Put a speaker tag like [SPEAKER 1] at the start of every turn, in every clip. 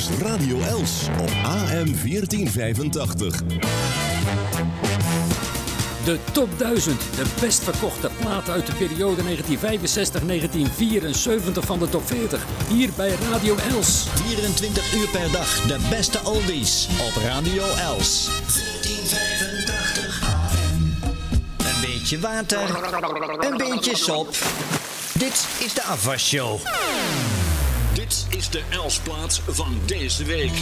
[SPEAKER 1] is Radio Els op AM 1485.
[SPEAKER 2] De top 1000, de best verkochte platen uit de periode 1965-1974 van de top 40. Hier bij Radio Els.
[SPEAKER 3] 24 uur per dag, de beste oldies op Radio Els. 1485 AM. Een beetje water, een beetje sop. Dit is de afwasshow.
[SPEAKER 4] De Elsplaats van deze week.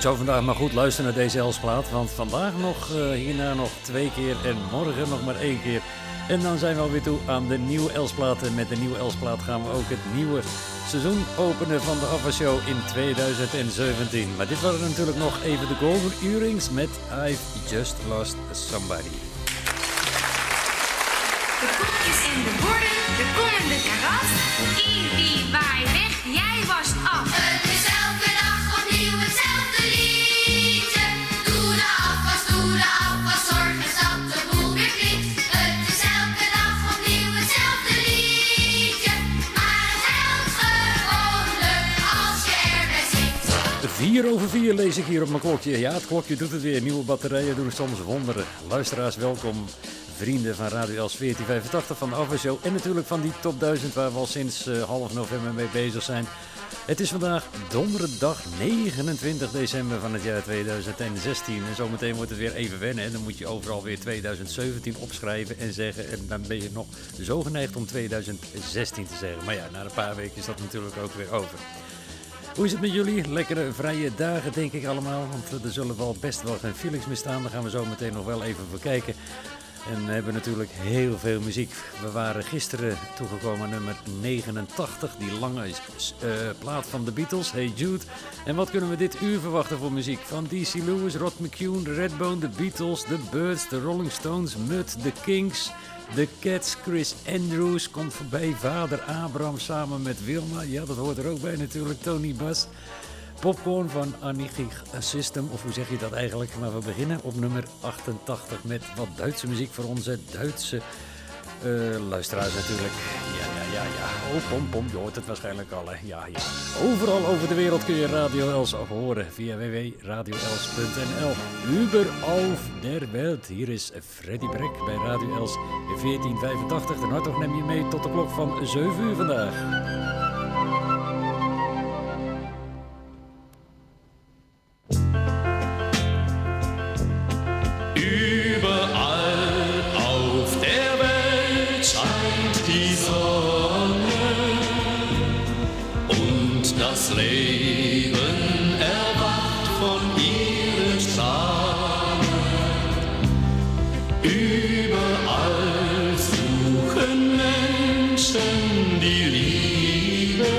[SPEAKER 2] Ik zou vandaag maar goed luisteren naar deze Elsplaat. Want vandaag nog, uh, hierna nog twee keer en morgen nog maar één keer. En dan zijn we alweer toe aan de nieuwe Elsplaat. En met de nieuwe Elsplaat gaan we ook het nieuwe seizoen openen van de Alpha Show in 2017. Maar dit waren natuurlijk nog even de Golden Earrings met I've Just Lost Somebody.
[SPEAKER 5] De koekjes en de borden, de kom en de karas. Ibi, waai weg, jij was af.
[SPEAKER 2] 4 over 4 lees ik hier op mijn klokje. Ja, het klokje doet het weer. Nieuwe batterijen doen soms wonderen. Luisteraars, welkom. Vrienden van Radio Els 1485 van de. En natuurlijk van die top 1000 waar we al sinds uh, half november mee bezig zijn. Het is vandaag donderdag 29 december van het jaar 2016. En zometeen wordt het weer even wennen. En dan moet je overal weer 2017 opschrijven en zeggen. En dan ben je nog zo geneigd om 2016 te zeggen. Maar ja, na een paar weken is dat natuurlijk ook weer over. Hoe is het met jullie? Lekkere vrije dagen denk ik allemaal. Want er zullen wel best wel geen feelings meer staan. Daar gaan we zo meteen nog wel even voor kijken. En we hebben natuurlijk heel veel muziek. We waren gisteren toegekomen nummer 89, die lange uh, plaat van de Beatles, Hey Jude. En wat kunnen we dit uur verwachten voor muziek? Van D.C. Lewis, Rod McCune, Redbone, The Beatles, The Birds, The Rolling Stones, Mud, The Kings, The Cats, Chris Andrews komt voorbij, vader Abraham samen met Wilma. Ja, dat hoort er ook bij natuurlijk, Tony Bass. Popcorn van Anigig System, of hoe zeg je dat eigenlijk? Maar we beginnen op nummer 88 met wat Duitse muziek voor onze Duitse uh, luisteraars natuurlijk. Ja, ja, ja, ja. Oh, pom, pom, je hoort het waarschijnlijk al, hè. Ja, ja. Overal over de wereld kun je Radio Els horen via www.radioels.nl. Überall der Welt. Hier is Freddy Brek bij Radio Els 1485. En hartog neem je mee tot de klok van 7 uur vandaag.
[SPEAKER 6] Von ihren Strahlen. Überall suchen Menschen die Liebe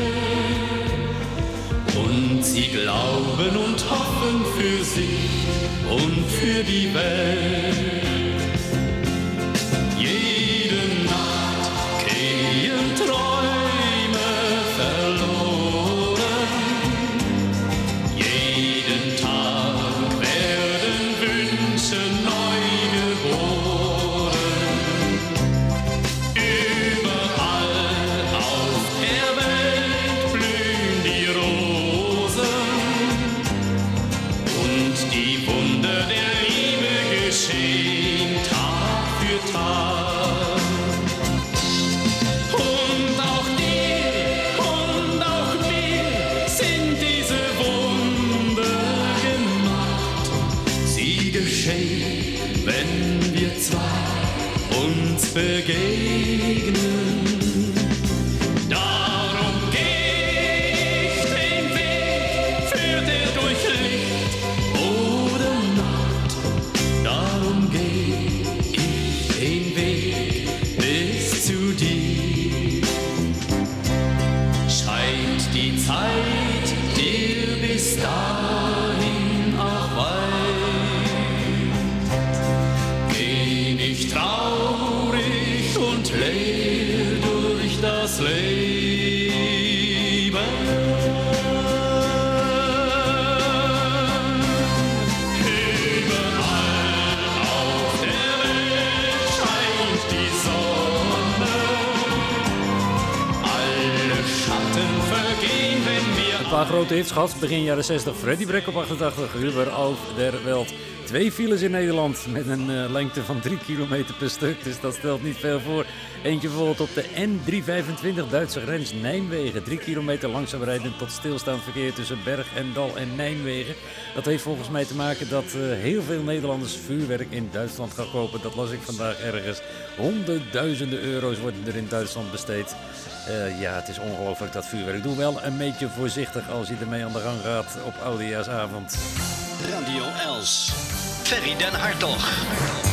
[SPEAKER 6] und sie glauben und hoffen für sich und für die Welt.
[SPEAKER 2] Grote hits gehad, begin jaren 60. Freddy Brek op 88, überall der Welt. Twee files in Nederland met een eh, lengte van 3 kilometer per stuk, dus dat stelt niet veel voor. Eentje bijvoorbeeld op de N325 Duitse grens Nijmegen. 3 kilometer langzaam rijden tot stilstaand verkeer tussen Berg en Dal en Nijmegen. Dat heeft volgens mij te maken dat eh, heel veel Nederlanders vuurwerk in Duitsland gaan kopen. Dat las ik vandaag ergens. Honderdduizenden euro's worden er in Duitsland besteed. Eh, ja, het is ongelooflijk dat vuurwerk. Doe wel een beetje voorzichtig als je ermee aan de gang gaat op oudejaarsavond.
[SPEAKER 7] Radio Els. Ferry den Hartog.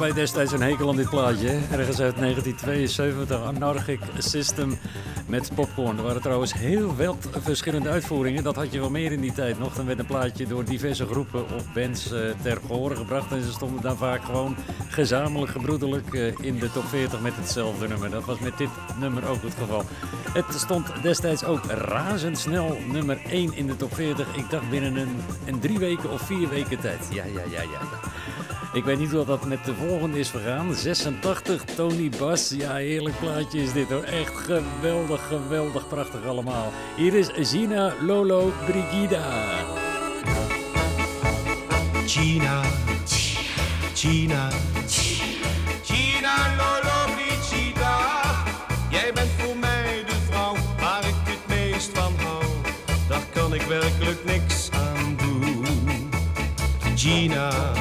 [SPEAKER 2] Wij destijds een hekel aan dit plaatje. Ergens uit 1972, Anarchic System met popcorn. Er waren trouwens heel veel verschillende uitvoeringen. Dat had je wel meer in die tijd nog. Dan werd een plaatje door diverse groepen of bands eh, ter gehore gebracht. En ze stonden dan vaak gewoon gezamenlijk, gebroedelijk eh, in de top 40 met hetzelfde nummer. Dat was met dit nummer ook het geval. Het stond destijds ook razendsnel nummer 1 in de top 40. Ik dacht binnen een, een drie weken of vier weken tijd. Ja, ja, ja, ja. Ik weet niet hoe dat met de volgende is vergaan. 86, Tony Bas. Ja, heerlijk plaatje is dit hoor. Echt geweldig, geweldig, prachtig allemaal. Hier is Gina Lolo Brigida.
[SPEAKER 8] Gina, Gina, Gina Lolo Brigida. Jij bent voor mij de vrouw waar ik het meest van hou. Daar kan ik werkelijk niks aan doen. Gina,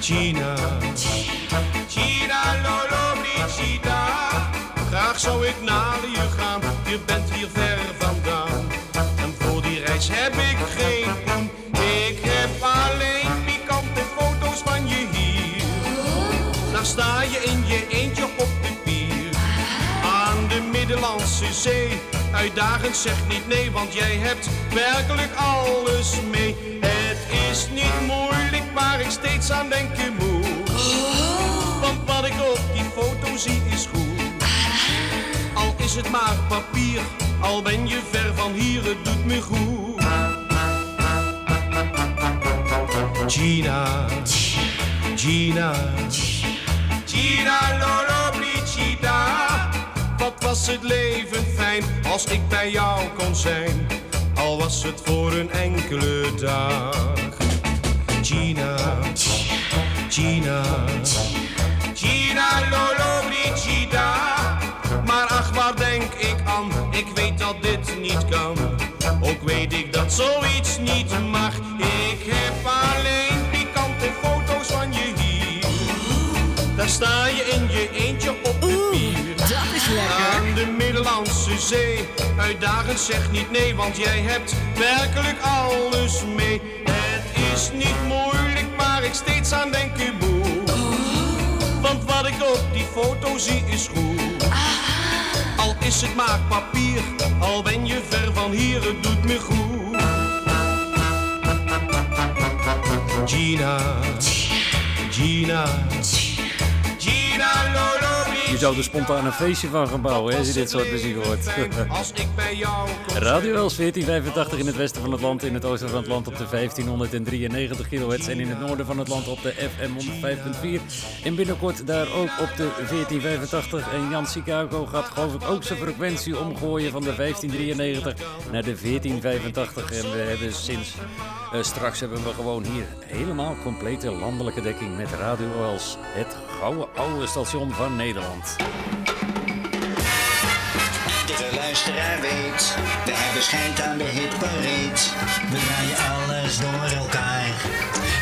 [SPEAKER 8] Gina, Gina Lolo Brigida. Graag zou ik naar je gaan, je bent hier ver vandaan. En voor die reis heb ik geen poen. Ik heb alleen pikante foto's van je hier. Daar sta je in je eentje op de pier. Aan de Middellandse Zee. Uitdagend zeg niet nee, want jij hebt werkelijk alles mee. Is niet moeilijk waar ik steeds aan denken moet. Want wat ik op die foto zie is goed. Al is het maar papier, al ben je ver van hier, het doet me goed. Gina, Gina, Gina Lolo Brigida. Wat was het leven fijn als ik bij jou kon zijn, al was het voor een enkele dag. Gina, Gina, Gina Lolo Brigida. Maar ach, waar denk ik aan? Ik weet dat dit niet kan. Ook weet ik dat zoiets niet mag. Ik heb alleen pikante foto's van je hier. Daar sta je in je eentje op de pier.
[SPEAKER 9] Dat is lekker.
[SPEAKER 8] Aan de Middellandse Zee. Uitdagend zeg niet nee, want jij hebt werkelijk alles mee. Is niet moeilijk, waar ik steeds aan denken moet. Want wat ik op die foto zie is goed. Al is het maar papier, al ben je ver van hier, het doet me goed. Gina, Gina, Gina Lolo.
[SPEAKER 2] Zou er spontaan een feestje van gaan bouwen als je dit soort muziek hoort.
[SPEAKER 8] Als ik bij jou kom
[SPEAKER 2] Radio Els 1485 in het westen van het land, in het oosten van het land op de 1593 kHz en in het noorden van het land op de FM 105.4. En binnenkort daar ook op de 1485. En Jan Chicago gaat geloof ik ook zijn frequentie omgooien van de 1593 naar de 1485. En we hebben sinds eh, straks hebben we gewoon hier helemaal complete landelijke dekking met Radio Els, het gouden oude station van Nederland.
[SPEAKER 3] Iedere luisteraar weet, we hebben schijnt aan de hitparade. We draaien alles door elkaar,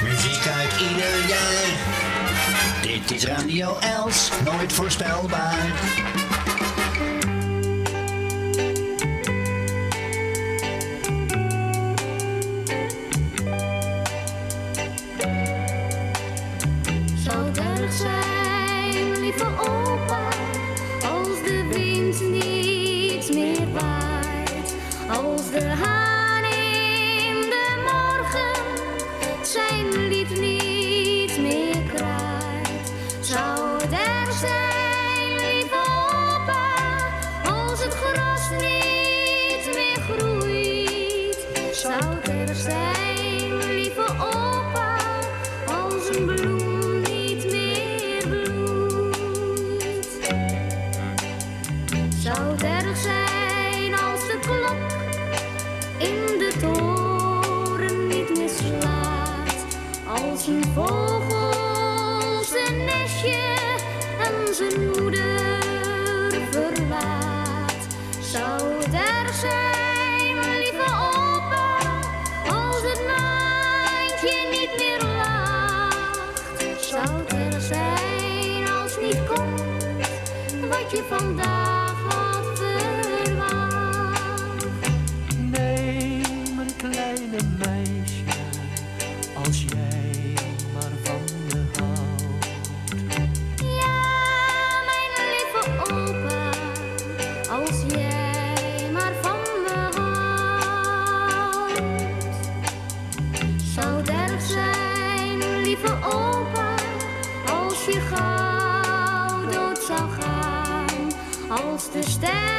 [SPEAKER 3] muziek uit ieder jaar. Dit is Radio Els, nooit voorspelbaar.
[SPEAKER 10] Waait, als de vogel zijn nestje en zijn moeder verlaat. Zou erg zijn, lieve opa, als het maandje niet meer lacht? Zou erg zijn als niet komt wat je vandaag had verwacht?
[SPEAKER 4] Nee, mijn kleine meisje,
[SPEAKER 2] Stand.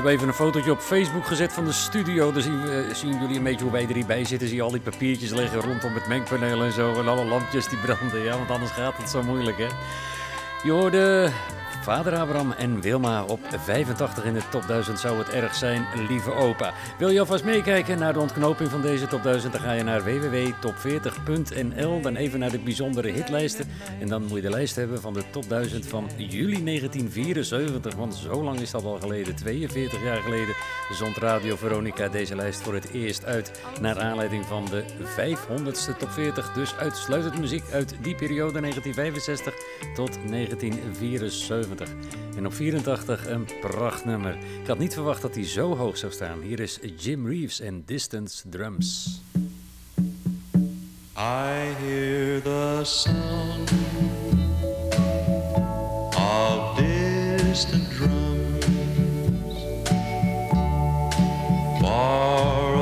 [SPEAKER 2] Heb even een fotootje op Facebook gezet van de studio. Dan zien, zien jullie een beetje hoe wij er hierbij zitten. Zie je al die papiertjes liggen rondom het mengpaneel en zo. En alle lampjes die branden. Ja, want anders gaat het zo moeilijk, hè. Je hoorde vader Abraham en Wilma op 85 in de top 1000. Zou het erg zijn, lieve opa. Wil je alvast meekijken naar de ontknoping van deze top 1000? Dan ga je naar www.top40.nl. Dan even naar de bijzondere hitlijsten. En dan moet je de lijst hebben van de top 1000 van juli 1974. Want zo lang is dat al geleden, 42 jaar geleden, zond Radio Veronica deze lijst voor het eerst uit. Naar aanleiding van de 500ste top 40. Dus uitsluitend muziek uit die periode 1965 tot 1974. En op 84 een prachtnummer. Ik had niet verwacht dat hij zo hoog zou staan. Hier is Jim Reeves en Distance Drums.
[SPEAKER 11] I hear the sound of distant drums far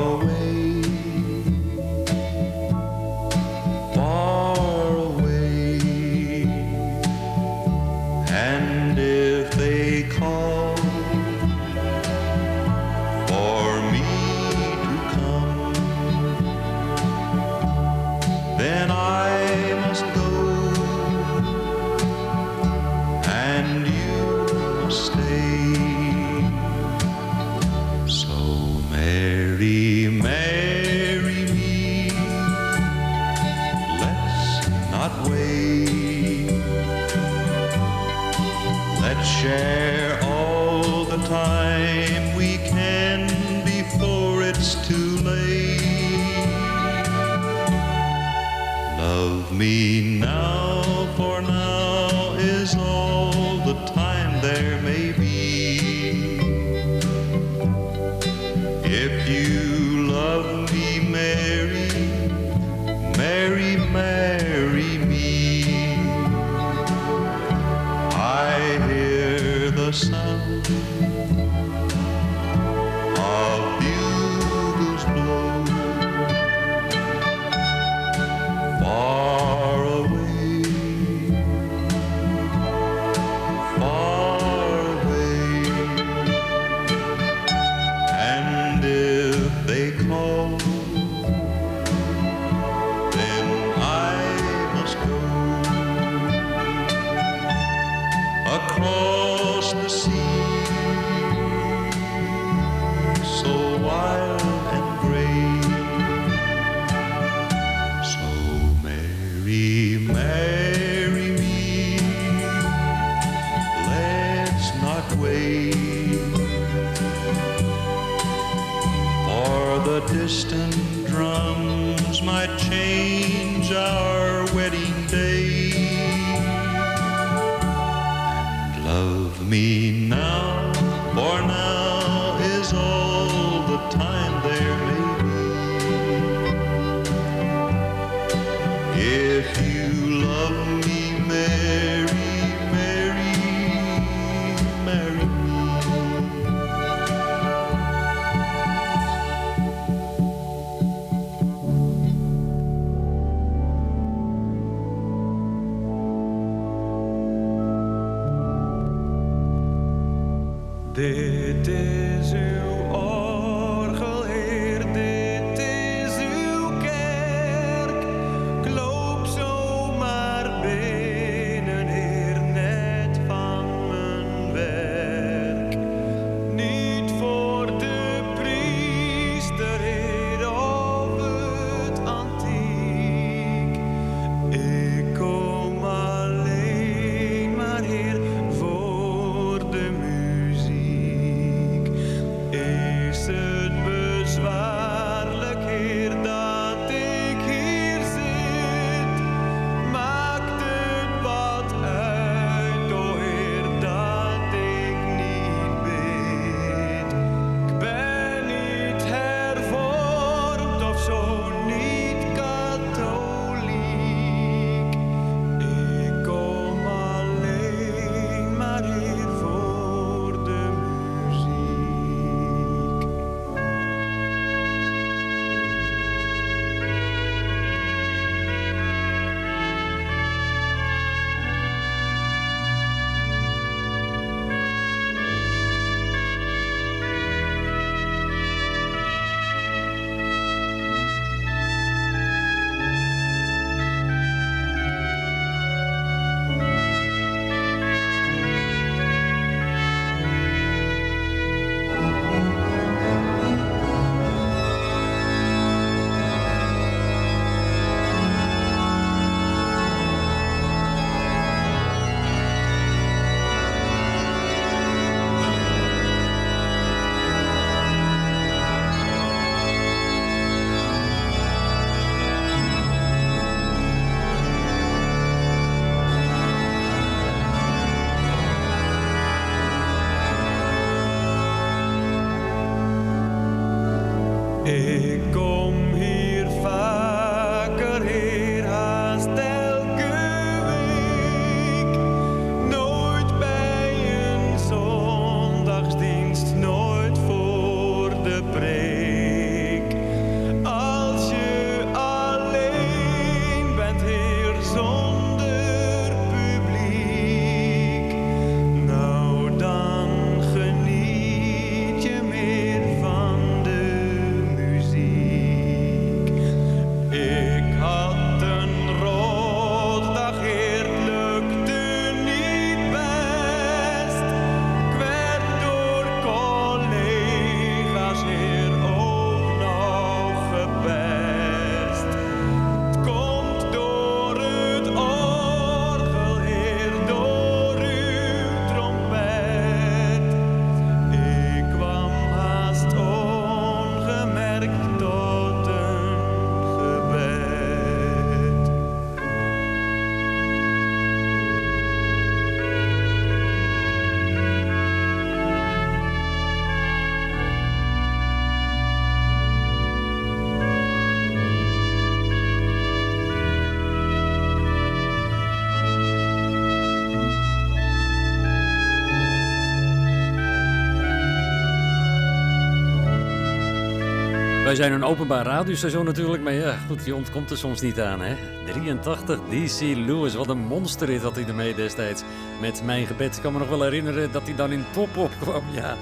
[SPEAKER 2] Wij zijn een openbaar radiostation natuurlijk, maar ja, goed, je ontkomt er soms niet aan, hè. 83, DC Lewis, wat een monsterhit had hij ermee destijds. Met Mijn Gebed, ik kan me nog wel herinneren dat hij dan in top opkwam, ja.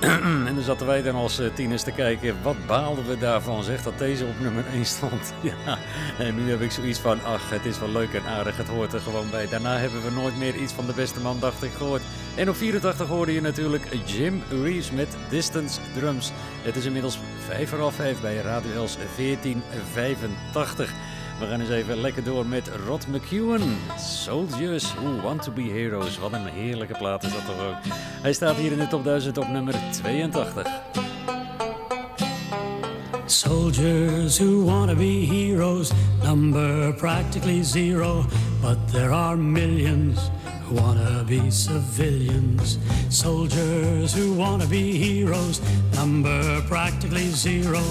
[SPEAKER 2] en dan zaten wij dan als eh, tieners te kijken, wat baalden we daarvan, zeg, dat deze op nummer 1 stond. ja, en nu heb ik zoiets van, ach, het is wel leuk en aardig, het hoort er gewoon bij. Daarna hebben we nooit meer iets van de beste man, dacht ik, gehoord. En op 84 hoorde je natuurlijk Jim Reeves met Distance Drums. Het is inmiddels 5 voor half 5 bij Radio Els 1485. We gaan eens even lekker door met Rod McEwen. Soldiers Who Want To Be Heroes. Wat een heerlijke plaat is dat toch ook. Hij staat hier in de top 1000 op nummer 82.
[SPEAKER 9] Soldiers who want to be heroes number practically zero, but there are millions to be civilians. Soldiers who want to be heroes number practically zero,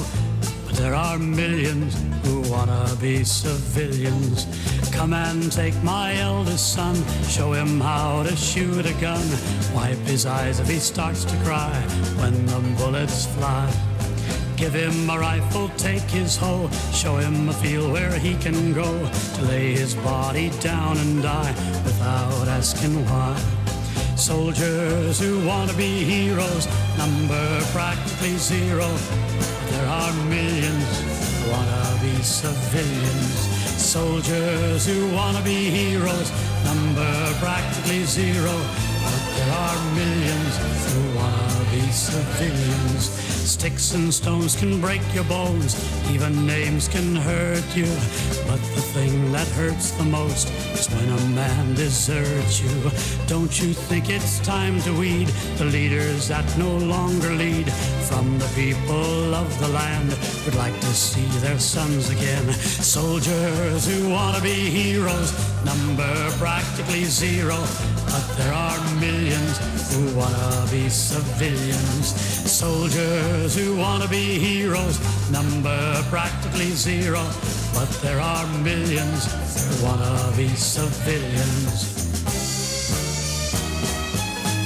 [SPEAKER 9] but there are millions who want to be civilians. Come and take my eldest son, show him how to shoot a gun. Wipe his eyes if he starts to cry when the bullets fly. Give him a rifle, take his hoe, show him a field where he can go to lay his body down and die without asking why. Soldiers who want to be heroes number practically zero. But there are millions who want to be civilians. Soldiers who want to be heroes number practically zero. But there are millions who want to be civilians. Sticks and stones can break your bones, even names can hurt you. But the thing that hurts the most is when a man deserts you. Don't you think it's time to weed the leaders that no longer lead? From the people of the land would like to see their sons again. Soldiers who want to be heroes, number practically zero. But there are millions who want to be civilians. Soldiers who want to be heroes, number practically zero. But there are millions who want to be civilians.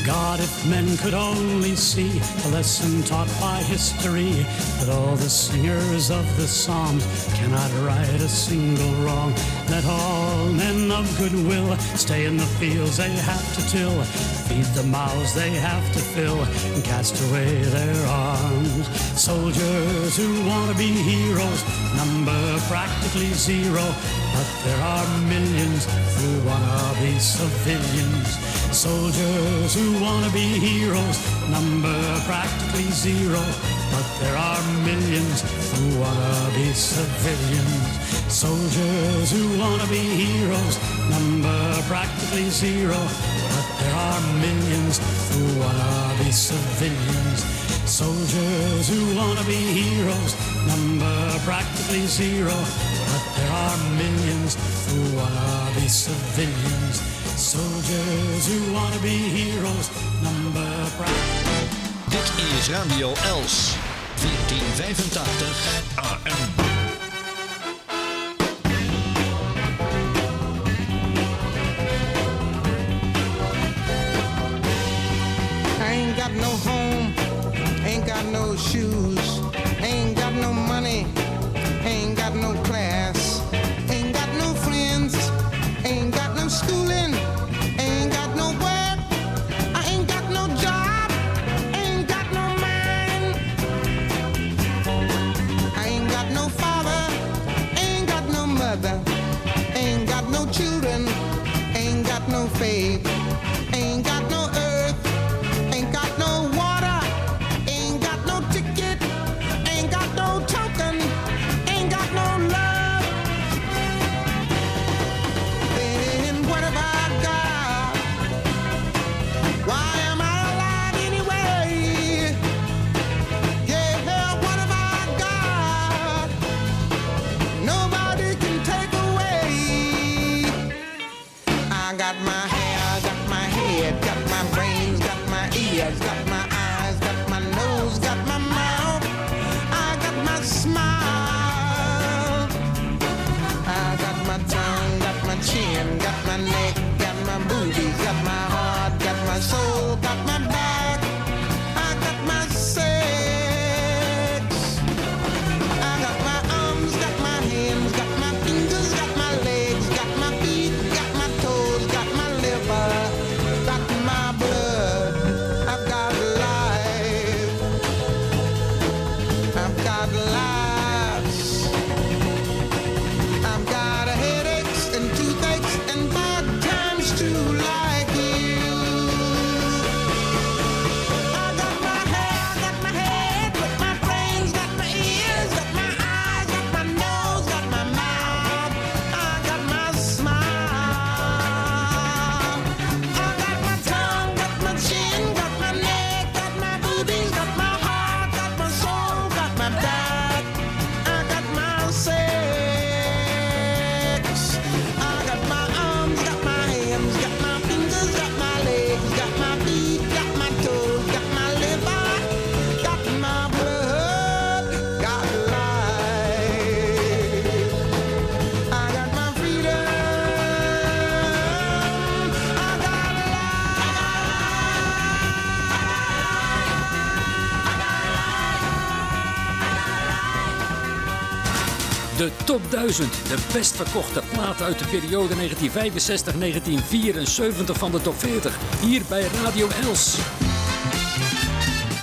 [SPEAKER 9] God, if men could only see the lesson taught by history that all the singers of the Psalms cannot right a single wrong. Let all men of goodwill stay in the fields they have to till, feed the mouths they have to fill, and cast away their arms. Soldiers who want to be heroes number practically zero, but there are millions who want to be civilians. Soldiers who want to be heroes number practically zero, but there are millions who want to be civilians. Soldiers who want to be heroes number practically zero, but there are millions who want to be civilians. Soldiers who want to be heroes number practically zero, but there are millions who want to be civilians. Soldiers who want to be heroes number practically
[SPEAKER 3] Dit is Radio Els 14 1485 AM.
[SPEAKER 12] Shoes,
[SPEAKER 2] de best verkochte platen uit de periode 1965-1974 van de top 40. Hier bij Radio Els.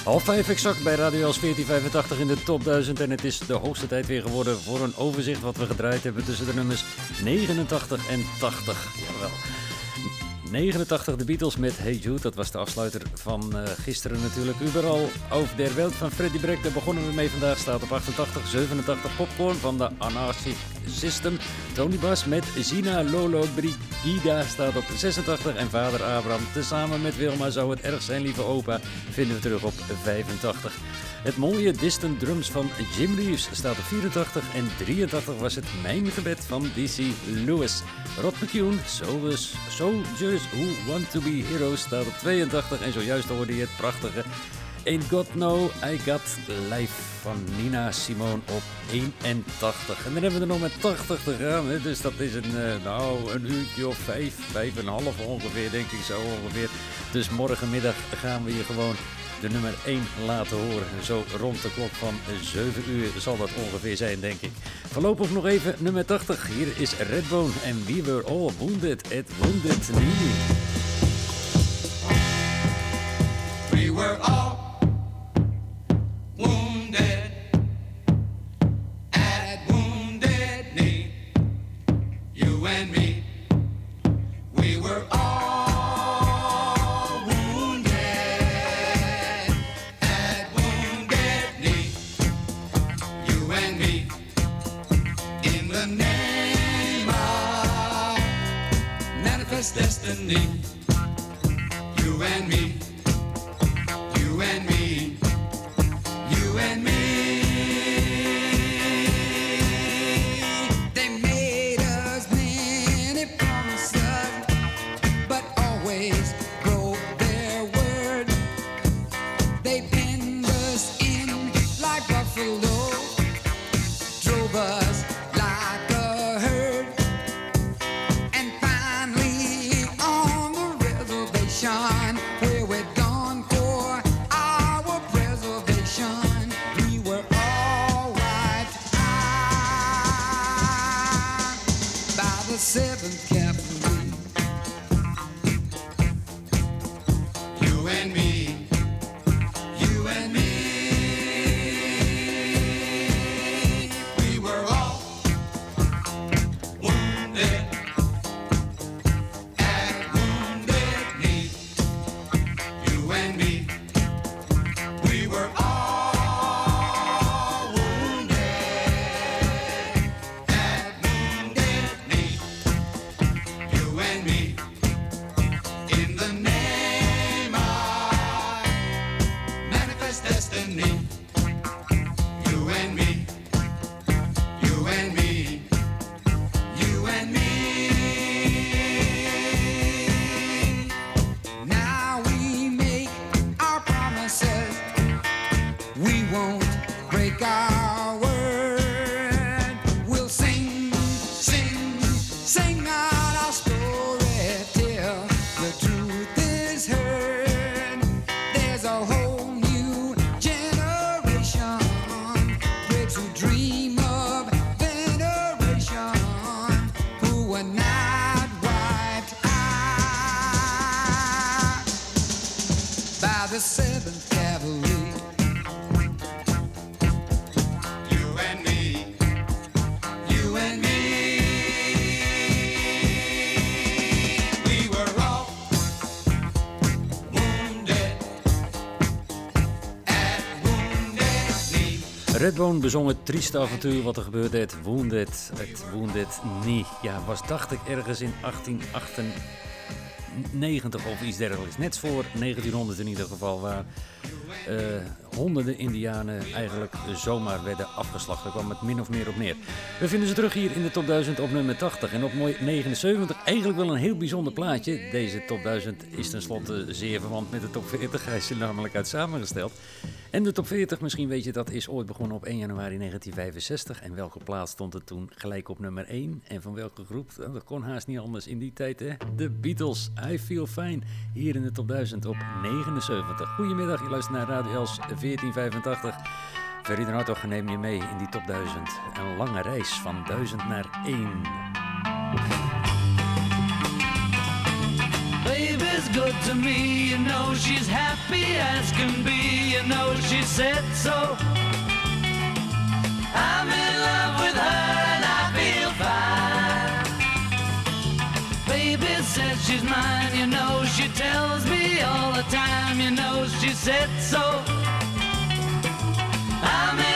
[SPEAKER 2] Half vijf exact bij Radio Els 1485 in de top 1000. En het is de hoogste tijd weer geworden voor een overzicht wat we gedraaid hebben tussen de nummers 89 en 80. Jawel. 89 de Beatles met Hey Jude, dat was de afsluiter van eh, gisteren natuurlijk. Überal over der Welt van Freddy Breck, daar begonnen we mee vandaag. Staat op 88, 87 Popcorn van de Anarchic System. Tony Bas met Zina Lolo Brigida staat op 86. En vader Abraham, tezamen met Wilma zou het erg zijn, lieve opa, vinden we terug op 85. Het mooie Distant Drums van Jim Reeves staat op 84 en 83 was het Mijn Gebed van DC Lewis. Rod McCune, Soldiers, Soldiers Who Want To Be Heroes staat op 82 en zojuist hoorde je het prachtige Ain't Got No, I Got Life van Nina Simone op 81. En dan hebben we er nog met 80 te gaan, hè? dus dat is een, eh, nou, een uurtje of vijf, vijf en een half ongeveer, denk ik zo ongeveer. Dus morgenmiddag gaan we hier gewoon de nummer 1 laten horen. Zo rond de klok van 7 uur zal dat ongeveer zijn, denk ik. Voorlopig nog even nummer 80. Hier is Redbone en We Were All Wounded at Wounded Knee.
[SPEAKER 13] We were all destiny.
[SPEAKER 2] Redbone bezong het trieste avontuur wat er gebeurde. Het Wounded, het Wounded Knee. Ja, was dacht ik ergens in 1898 of iets dergelijks. Net voor 1900 in ieder geval, waar eh, honderden indianen eigenlijk zomaar werden afgeslacht. Daar kwam het min of meer op neer. We vinden ze terug hier in de top 1000 op nummer 80 en op mooi 79. Eigenlijk wel een heel bijzonder plaatje. Deze top 1000 is tenslotte zeer verwant met de top 40. Hij is er namelijk uit samengesteld. En de top 40, misschien weet je dat, is ooit begonnen op 1 januari 1965. En welke plaats stond er toen gelijk op nummer 1? En van welke groep? Nou, Dat kon haast niet anders in die tijd, hè? De Beatles, I Feel Fine, hier in de top 1000 op 79. Goedemiddag, je luistert naar Radio Els 1485. Ferry Auto neem je mee in die top 1000. Een lange reis van 1000 naar 1.
[SPEAKER 4] Baby's good to me, you know she's happy as can be, you know she said so. I'm in love with her and I feel fine. Baby says she's mine, you know she tells me all the time, you know she said so. I'm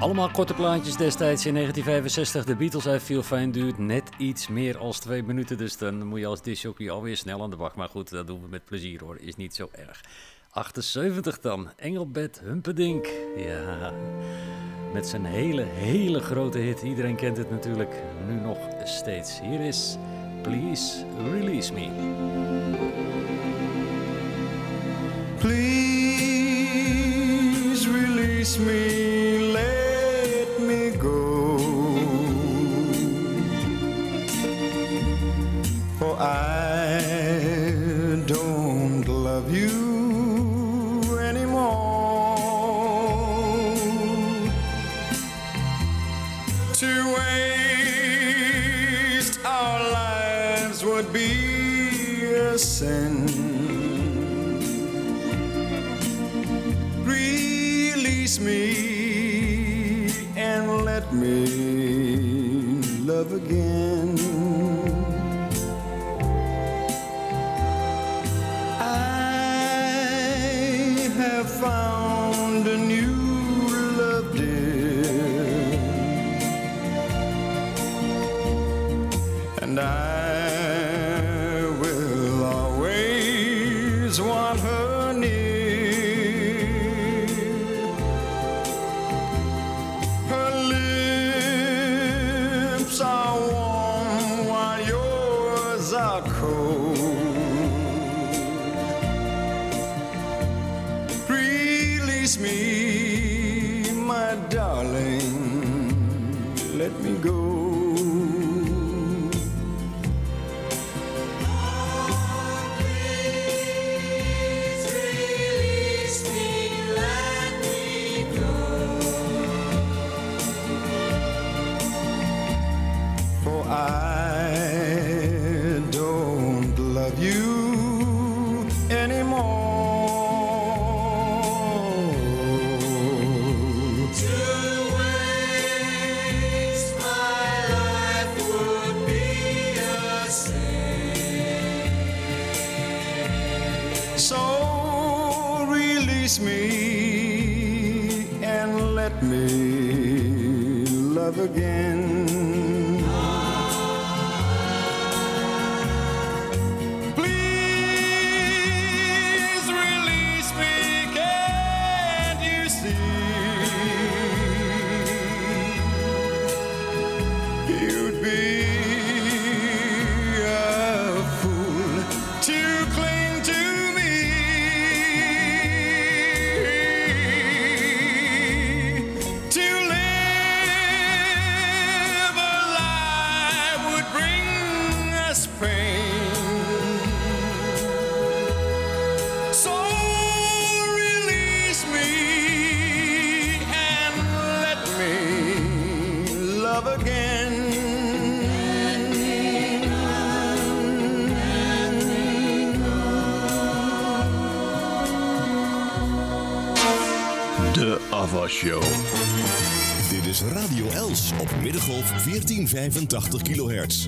[SPEAKER 2] Allemaal korte plaatjes destijds in 1965. De Beatles uit Feel Fine duurt net iets meer als twee minuten. Dus dan moet je als disjockey alweer snel aan de bak. Maar goed, dat doen we met plezier hoor. Is niet zo erg. 78 dan. Engelbert Humperdinck. Ja. Met zijn hele, hele grote hit. Iedereen kent het natuurlijk. Nu nog steeds. Hier is Please Release Me.
[SPEAKER 14] Please release me. I don't love you anymore. To waste our lives would be a sin. Release me and let me love again. are cold. Release me, my darling, let me go.
[SPEAKER 1] Op middengolf 1485 kHz.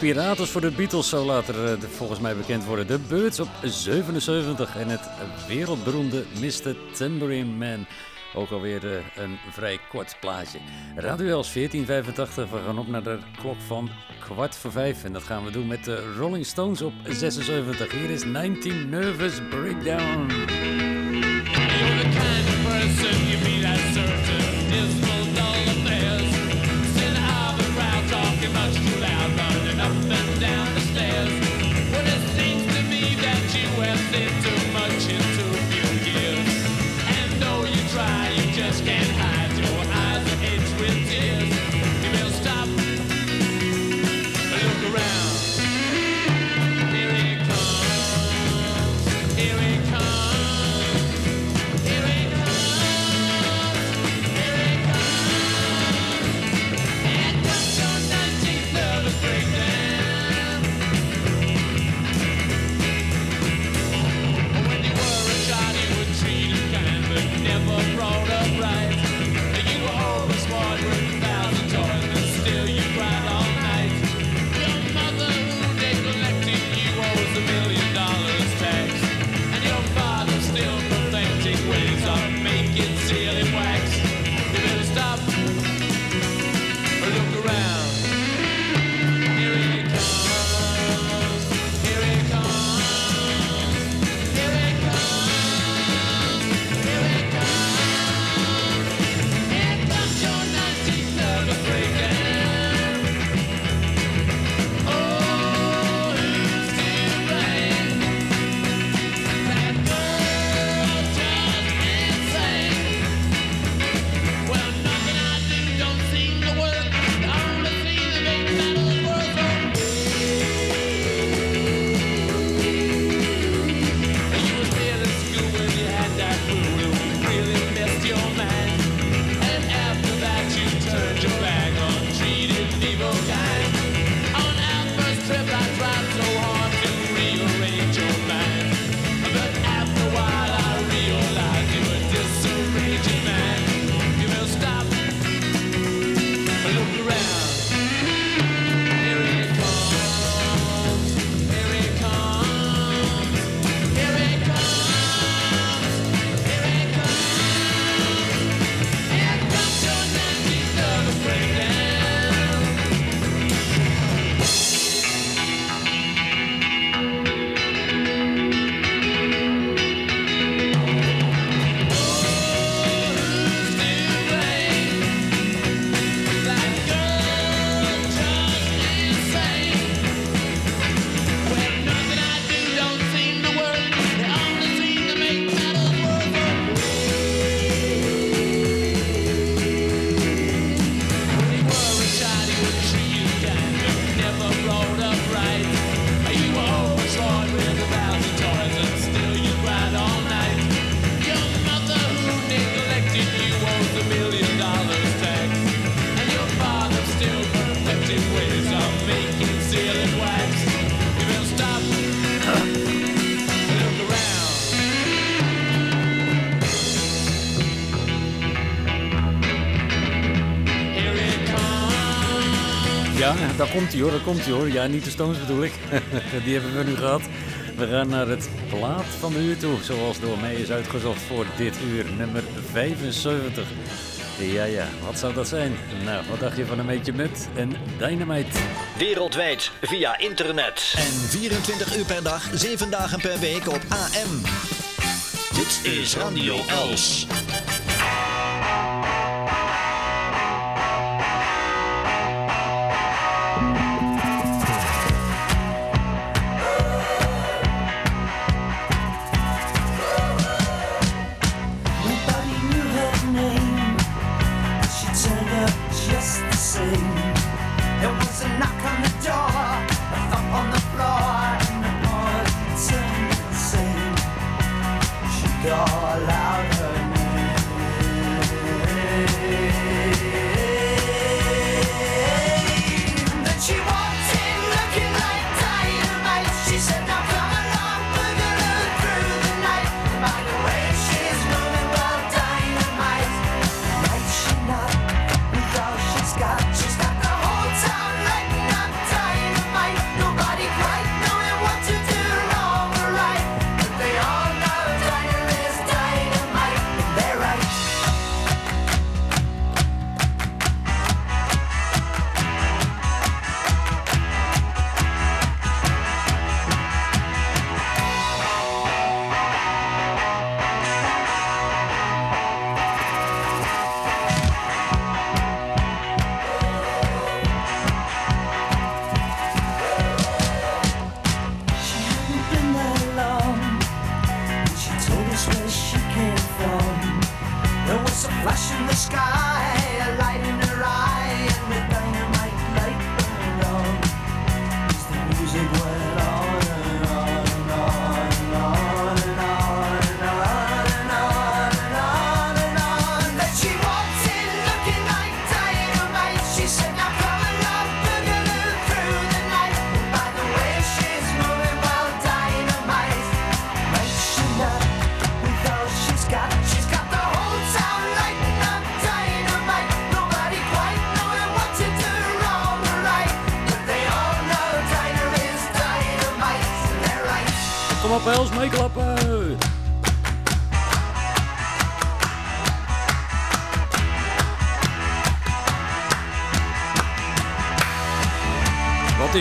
[SPEAKER 2] Inspirators voor de Beatles, zou later eh, volgens mij bekend worden. De Birds op 77 en het wereldberoemde Mr. Tambourine Man. Ook alweer eh, een vrij kort plaatje. Radio Els 1485, we gaan op naar de klok van kwart voor vijf. En dat gaan we doen met de Rolling Stones op 76. Hier is 19
[SPEAKER 15] Nervous Breakdown.
[SPEAKER 2] daar komt hij hoor, daar komt hij hoor. Ja, niet de Stones bedoel ik. Die hebben we nu gehad. We gaan naar het plaat van de uur toe, zoals door mij is uitgezocht voor dit uur, nummer 75. Ja, ja, wat zou dat zijn? Nou, wat dacht je van een beetje met en dynamite?
[SPEAKER 3] Wereldwijd via internet. En 24 uur per dag, 7 dagen per week op AM. Dit is Radio Els.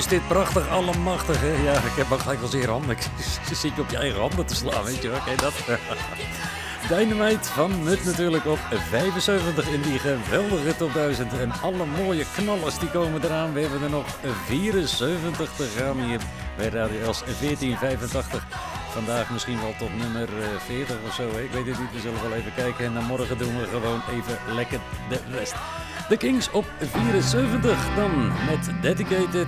[SPEAKER 2] Dit prachtig, allemachtig, hè? Ja, ik heb ook gelijk wel zeer handen. Je zit je op je eigen handen te slaan, weet je wel? Je dat? Dynamite van Nut natuurlijk op 75 in die geweldige top 1000. En alle mooie knallers die komen eraan. We hebben er nog 74 te gaan hier bij Radio Els 1485. Vandaag misschien wel tot nummer eh, 40 of zo. Ik weet het niet, we zullen wel even kijken. En dan morgen doen we gewoon even lekker de rest. De Kings op 74 dan met Dedicated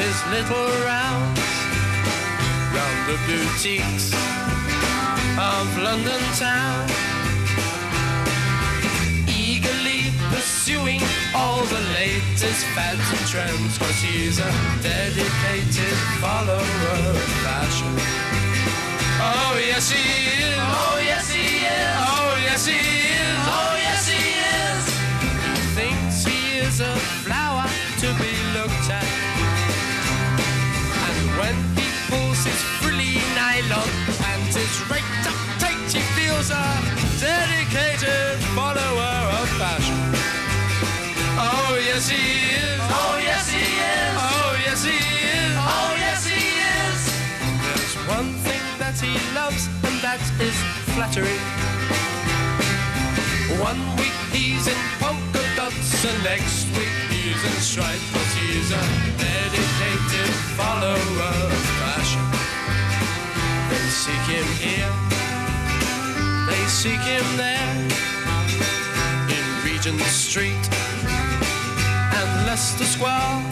[SPEAKER 16] his little rounds round the boutiques of London town, eagerly pursuing all the latest fads and trends, cause he's a dedicated follower of fashion. Oh yes he is. Oh yes he is. Oh yes he is. Oh yes he is. He thinks he is a flower to be looked at. When he pulls his frilly nylon and his raked up tight, he feels a dedicated follower of fashion. Oh yes he is. Oh yes he is. Oh yes he is. Oh yes he is. There's one thing that he loves, and that is flattery. One week he's in polka dots, and next week he's in stripes. Cause he's a dedicated follower of fashion. They seek him here, they seek him there, in Regent Street and Leicester Square.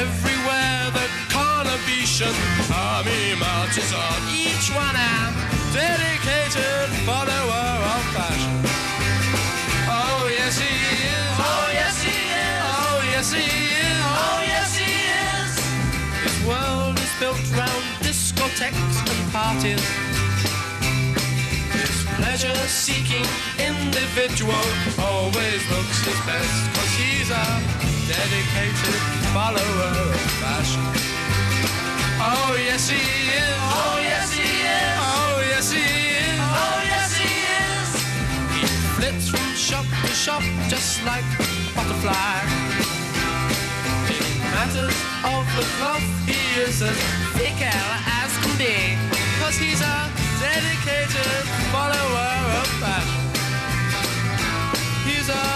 [SPEAKER 16] Everywhere the Carnation army marches on, each one a dedicated follower of fashion. Built round discotheques and parties. His pleasure-seeking individual always looks his best, cause he's a dedicated follower of fashion. Oh yes he is. Oh yes he is. Oh yes he is. Oh yes he is. He flits from shop to shop just like a butterfly. Matters of the cloth, he is as fickle as can be, cause he's a dedicated follower of fashion. He's a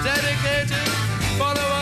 [SPEAKER 16] dedicated follower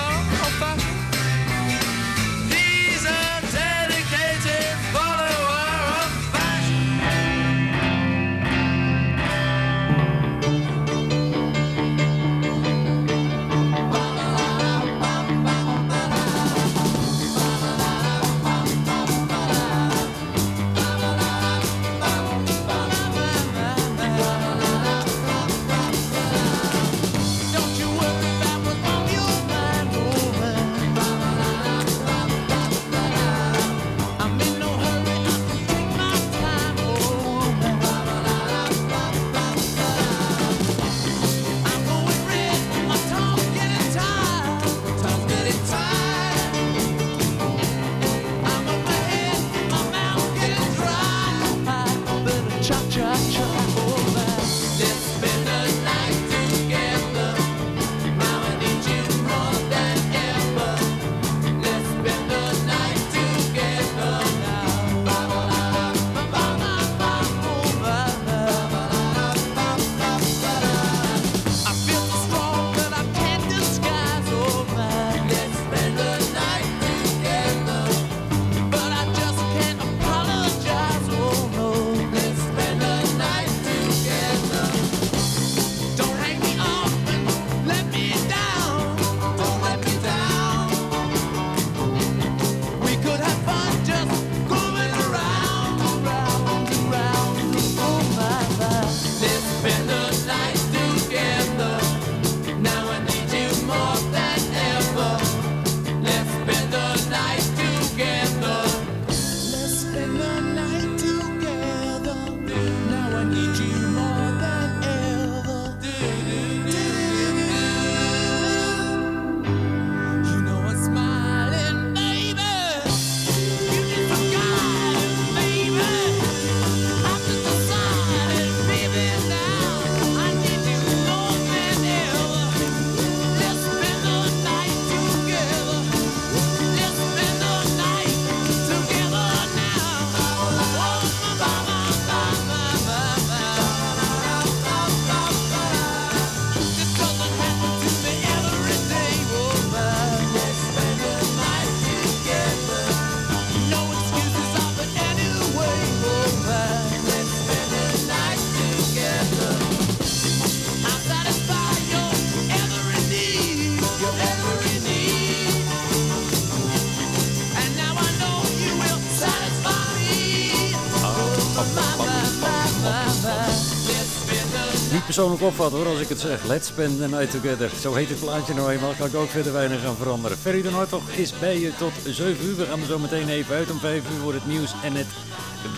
[SPEAKER 2] opvat hoor als ik het zeg. Let's spend the night together. Zo heet het plaatje nou eenmaal. Kan ik ook verder weinig aan veranderen. Ferry de Hartog is bij je tot 7 uur. We gaan er zo meteen even uit om 5 uur voor het nieuws en het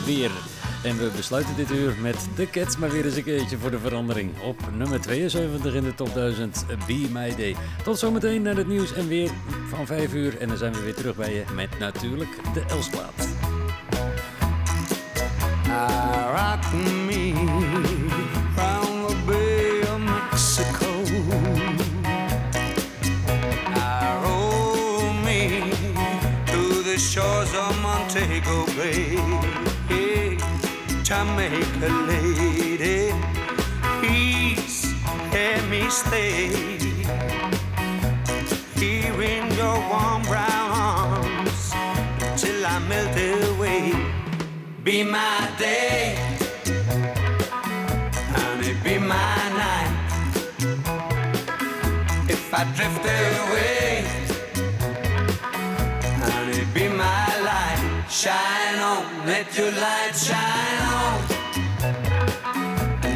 [SPEAKER 2] weer. En we besluiten dit uur met de Cats maar weer eens een keertje voor de verandering. Op nummer 72 in de top 1000 Be My Day. Tot zometeen naar het nieuws en weer van 5 uur. En dan zijn we weer terug bij je met natuurlijk de Elsplaat.
[SPEAKER 17] I Jamaica lady, please let me stay here in your warm brown arms till I melt away. Be my day, honey, be my night. If I drift away, honey, be my light. Shine on, let your light shine on.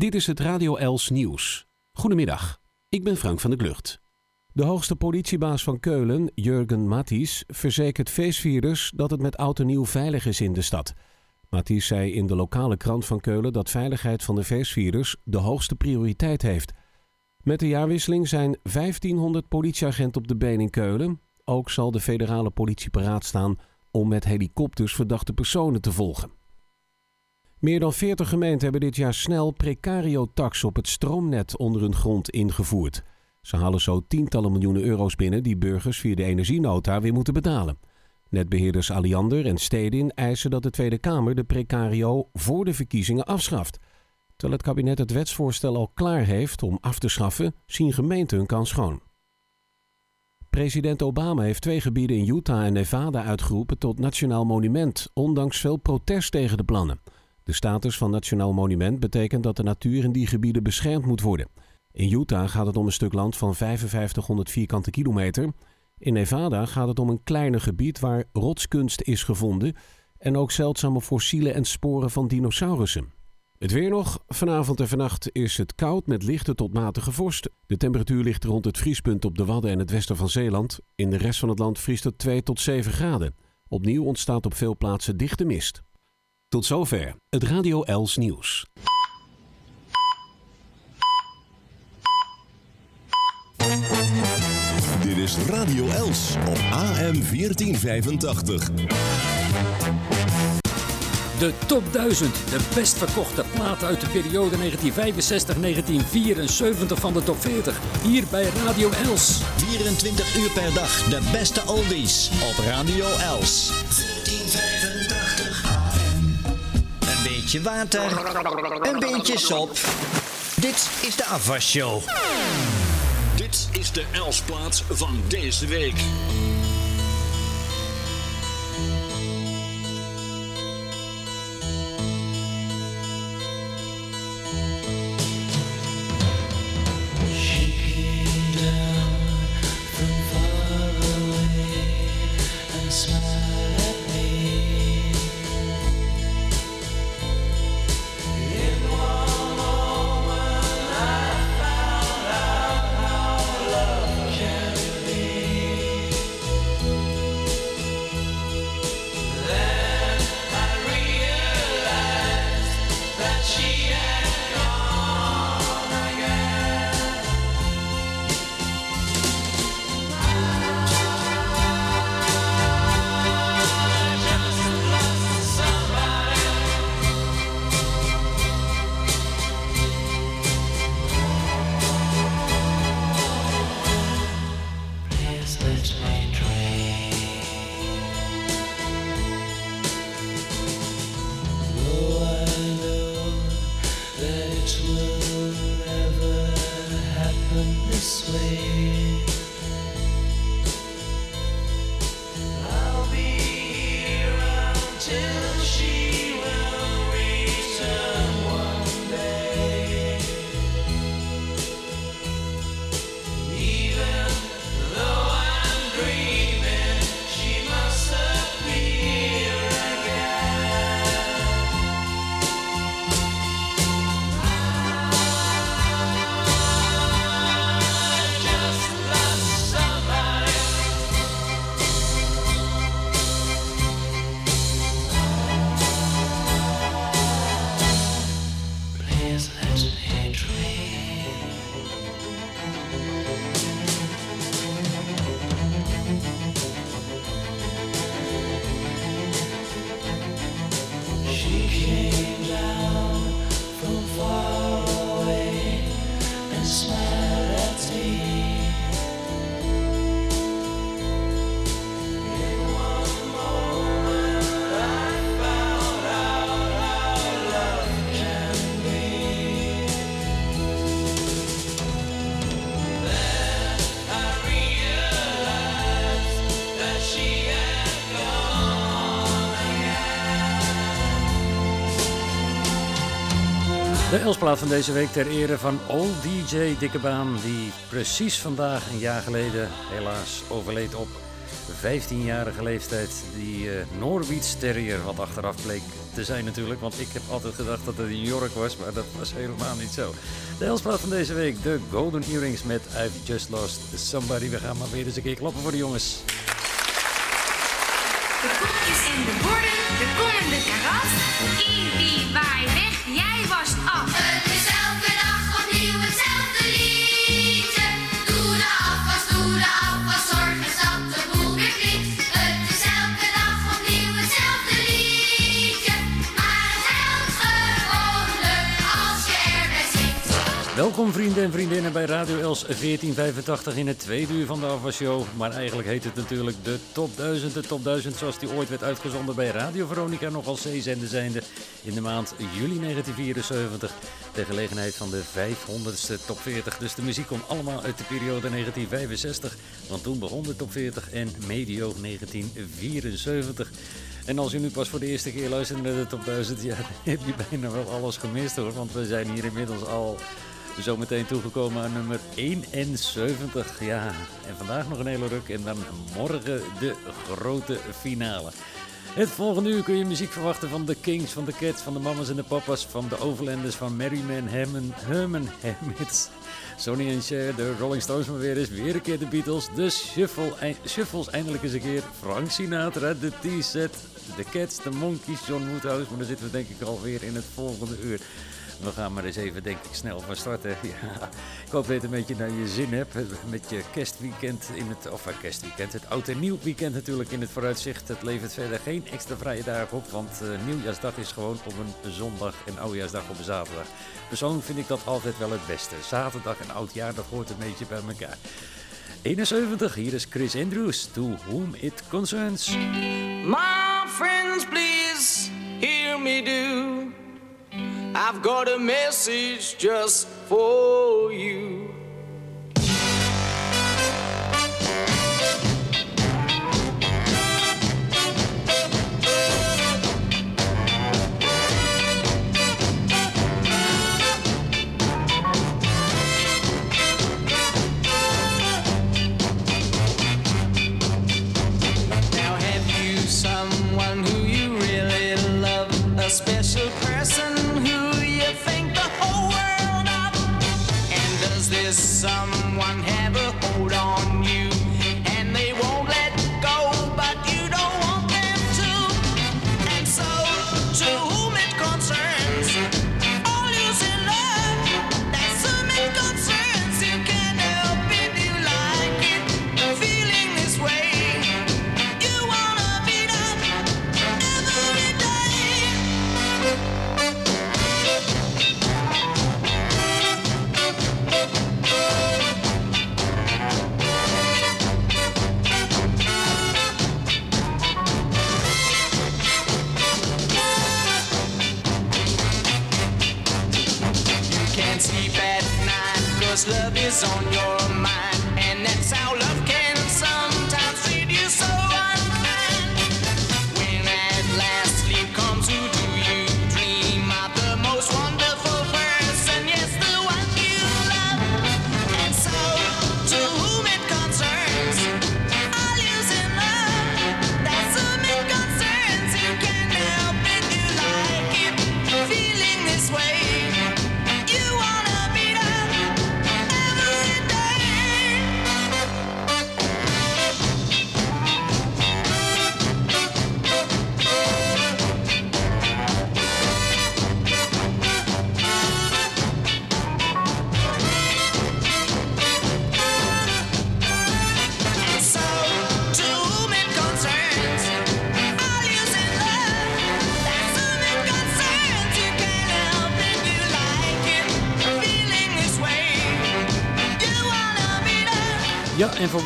[SPEAKER 18] Dit is het Radio Els Nieuws. Goedemiddag, ik ben Frank van der Klucht. De hoogste politiebaas van Keulen, Jurgen Matties, verzekert feestvierders dat het met oud en nieuw veilig is in de stad. Matties zei in de lokale krant van Keulen dat veiligheid van de feestvierders de hoogste prioriteit heeft. Met de jaarwisseling zijn 1500 politieagenten op de been in Keulen. Ook zal de federale politie paraat staan om met helikopters verdachte personen te volgen. Meer dan 40 gemeenten hebben dit jaar snel precario-tax op het stroomnet onder hun grond ingevoerd. Ze halen zo tientallen miljoenen euro's binnen die burgers via de energienota weer moeten betalen. Netbeheerders Alliander en Stedin eisen dat de Tweede Kamer de precario voor de verkiezingen afschaft. Terwijl het kabinet het wetsvoorstel al klaar heeft om af te schaffen, zien gemeenten hun kans schoon. President Obama heeft twee gebieden in Utah en Nevada uitgeroepen tot nationaal monument, ondanks veel protest tegen de plannen. De status van nationaal monument betekent dat de natuur in die gebieden beschermd moet worden. In Utah gaat het om een stuk land van 5500 vierkante kilometer. In Nevada gaat het om een kleiner gebied waar rotskunst is gevonden en ook zeldzame fossielen en sporen van dinosaurussen. Het weer nog. Vanavond en vannacht is het koud met lichte tot matige vorst. De temperatuur ligt rond het vriespunt op de Wadden en het westen van Zeeland. In de rest van het land vriest het 2 tot 7 graden. Opnieuw ontstaat op veel plaatsen dichte mist. Tot zover het Radio Els nieuws.
[SPEAKER 1] Dit is Radio Els op AM 1485.
[SPEAKER 2] De top 1000, de best verkochte platen uit de periode 1965-1974 van de top 40. Hier bij Radio Els.
[SPEAKER 3] 24 uur per dag de beste oldies op Radio Els. 1485 AM. Een water, een beetje sop. Dit is de afwasshow.
[SPEAKER 19] Dit is de Elsplaats van deze week.
[SPEAKER 2] Elsplaat van deze week ter ere van Old DJ Dikkebaan, die precies vandaag een jaar geleden helaas overleed op 15-jarige leeftijd. Die eh Norwich Terrier, wat achteraf bleek te zijn natuurlijk, want ik heb altijd gedacht dat het een York was, maar dat was helemaal niet zo. De Elsplaat van deze week, de Golden Earrings met I've Just Lost Somebody. We gaan maar weer eens een keer klappen voor de jongens.
[SPEAKER 5] En de borden, de komende karat. Die waai weg, jij was af.
[SPEAKER 2] Welkom vrienden en vriendinnen bij Radio Els 1485 in het tweede uur van de Afwasshow. Maar eigenlijk heet het natuurlijk de Top 1000. De Top 1000 zoals die ooit werd uitgezonden bij Radio Veronica, nog als zeezender zijnde in de maand juli 1974. Ter gelegenheid van de 500ste Top 40. Dus de muziek komt allemaal uit de periode 1965. Want toen begon de Top 40 en medio 1974. En als u nu pas voor de eerste keer luistert naar de Top 1000, ja, dan heb je bijna wel alles gemist hoor. Want we zijn hier inmiddels al zometeen toegekomen aan nummer 71. Ja, en vandaag nog een hele ruk en dan morgen de grote finale. Het volgende uur kun je muziek verwachten van de Kings, van de Cats, van de Mamas en de Papas, van de Overlanders, van Merryman, Herman, Herman Hermits, Sonny en Cher, de Rolling Stones maar weer eens, weer een keer de Beatles, de Shuffle, Shuffles eindelijk eens een keer, Frank Sinatra, de T-set, de Cats, de Monkeys, John Woodhouse, maar dan zitten we denk ik alweer in het volgende uur. We gaan maar eens even, denk ik, snel van starten. Ja, ik hoop dat je het een beetje naar je zin hebt. Met je kerstweekend in het, of eh, kerstweekend, het oud en nieuw weekend natuurlijk in het vooruitzicht. Het levert verder geen extra vrije dagen op, want eh, nieuwjaarsdag is gewoon op een zondag en oudjaarsdag op een zaterdag. Persoonlijk vind ik dat altijd wel het beste. Zaterdag en oudjaar, dat hoort een beetje bij elkaar. 71, hier is Chris Andrews, To Whom It Concerns.
[SPEAKER 7] My friends, please hear me do. I've got a message just for you. Now, someone
[SPEAKER 20] is on your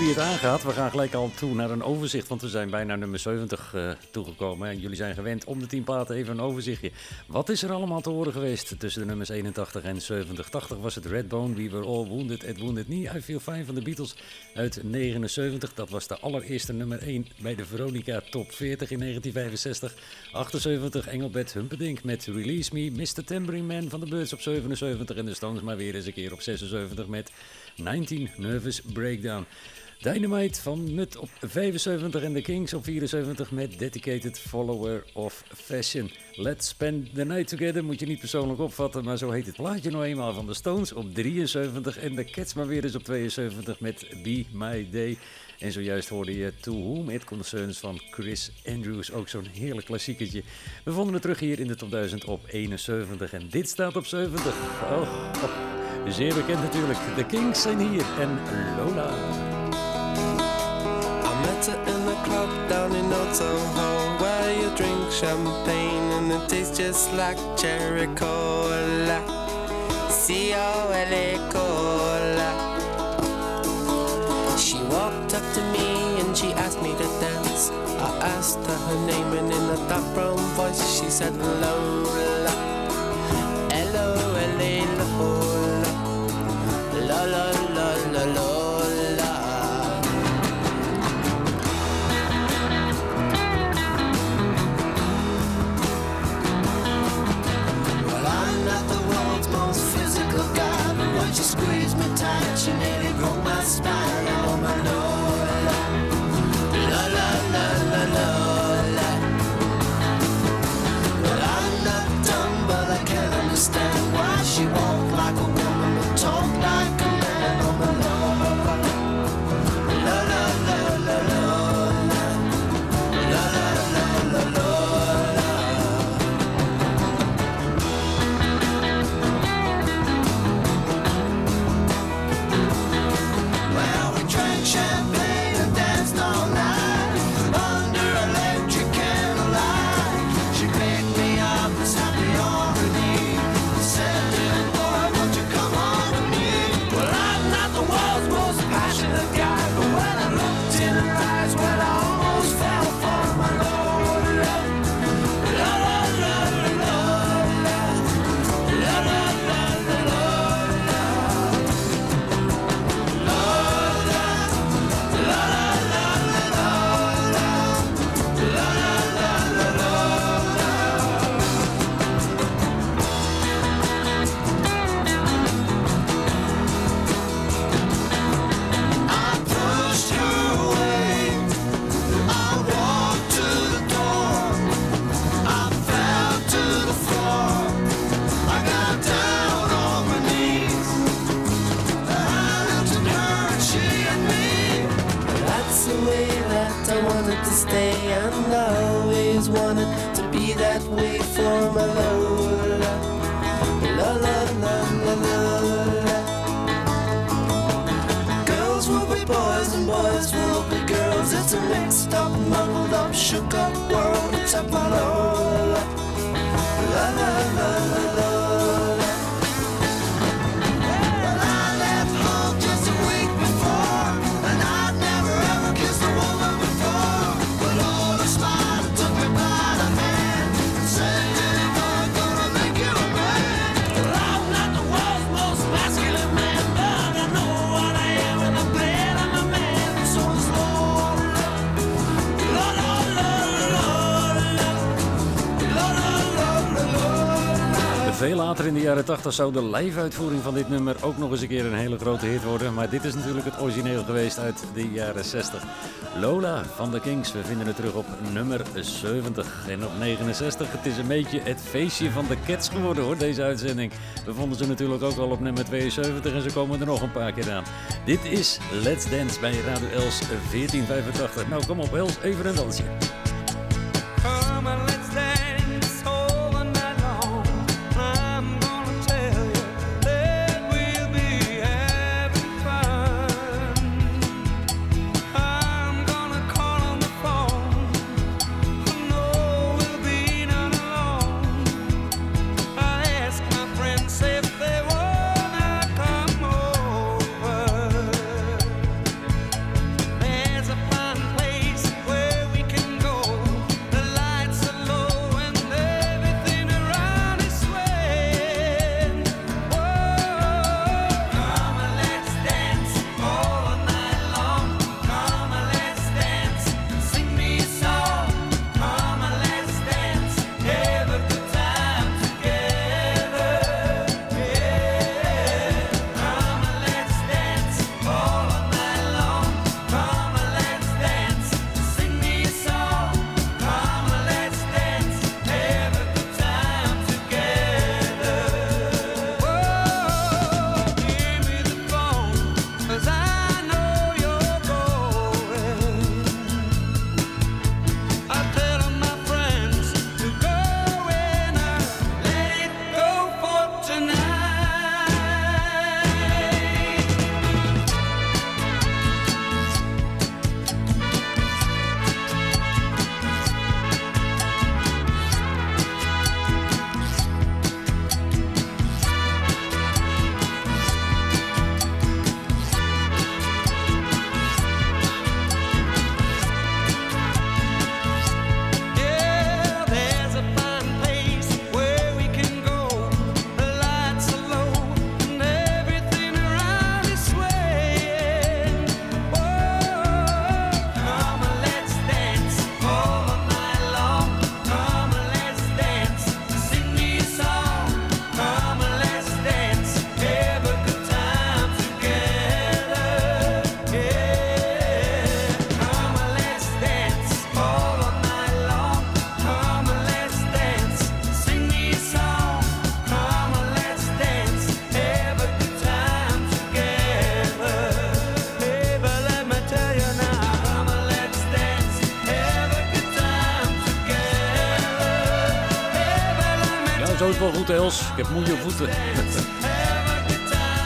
[SPEAKER 2] het aangaat, we gaan gelijk al toe naar een overzicht, want we zijn bijna nummer 70 eh, toegekomen. En jullie zijn gewend om de 10 platen even een overzichtje. Wat is er allemaal te horen geweest tussen de nummers 81 en 70? 80 was het Redbone, We Were All Wounded at Wounded Knee. I Feel Fine van de Beatles uit 79. Dat was de allereerste nummer 1 bij de Veronica Top 40 in 1965. 78 Engelbert Humperdinck met Release Me. Mr. Tambourine Man van de Birds op 77. En de Stones maar weer eens een keer op 76 met 19 Nervous Breakdown. Dynamite van Nut op 75 en de Kings op 74 met Dedicated Follower of Fashion. Let's Spend the Night Together moet je niet persoonlijk opvatten, maar zo heet het plaatje nou eenmaal van de Stones op 73 en de Cats maar weer eens op 72 met Be My Day. En zojuist hoorde je To Whom It Concerns van Chris Andrews, ook zo'n heerlijk klassieketje. We vonden het terug hier in de top 1000 op 71 en dit staat op 70. Oh, oh, zeer bekend natuurlijk. De Kings zijn hier en Lola.
[SPEAKER 16] Down in Old Soho Where you drink champagne and it tastes just like cherry cola. C-O-L-A cola. She walked up to me and she asked me to dance. I asked her her name and in a dark brown voice she said Lola
[SPEAKER 21] just my life.
[SPEAKER 2] Later in de jaren 80 zou de live-uitvoering van dit nummer ook nog eens een keer een hele grote hit worden. Maar dit is natuurlijk het origineel geweest uit de jaren 60. Lola van de Kings, we vinden het terug op nummer 70. En op 69, het is een beetje het feestje van de Cats geworden hoor, deze uitzending. We vonden ze natuurlijk ook al op nummer 72 en ze komen er nog een paar keer aan. Dit is Let's Dance bij Radio Els 1485. Nou kom op Els, even een dansje. Els. Ik heb moeie voeten.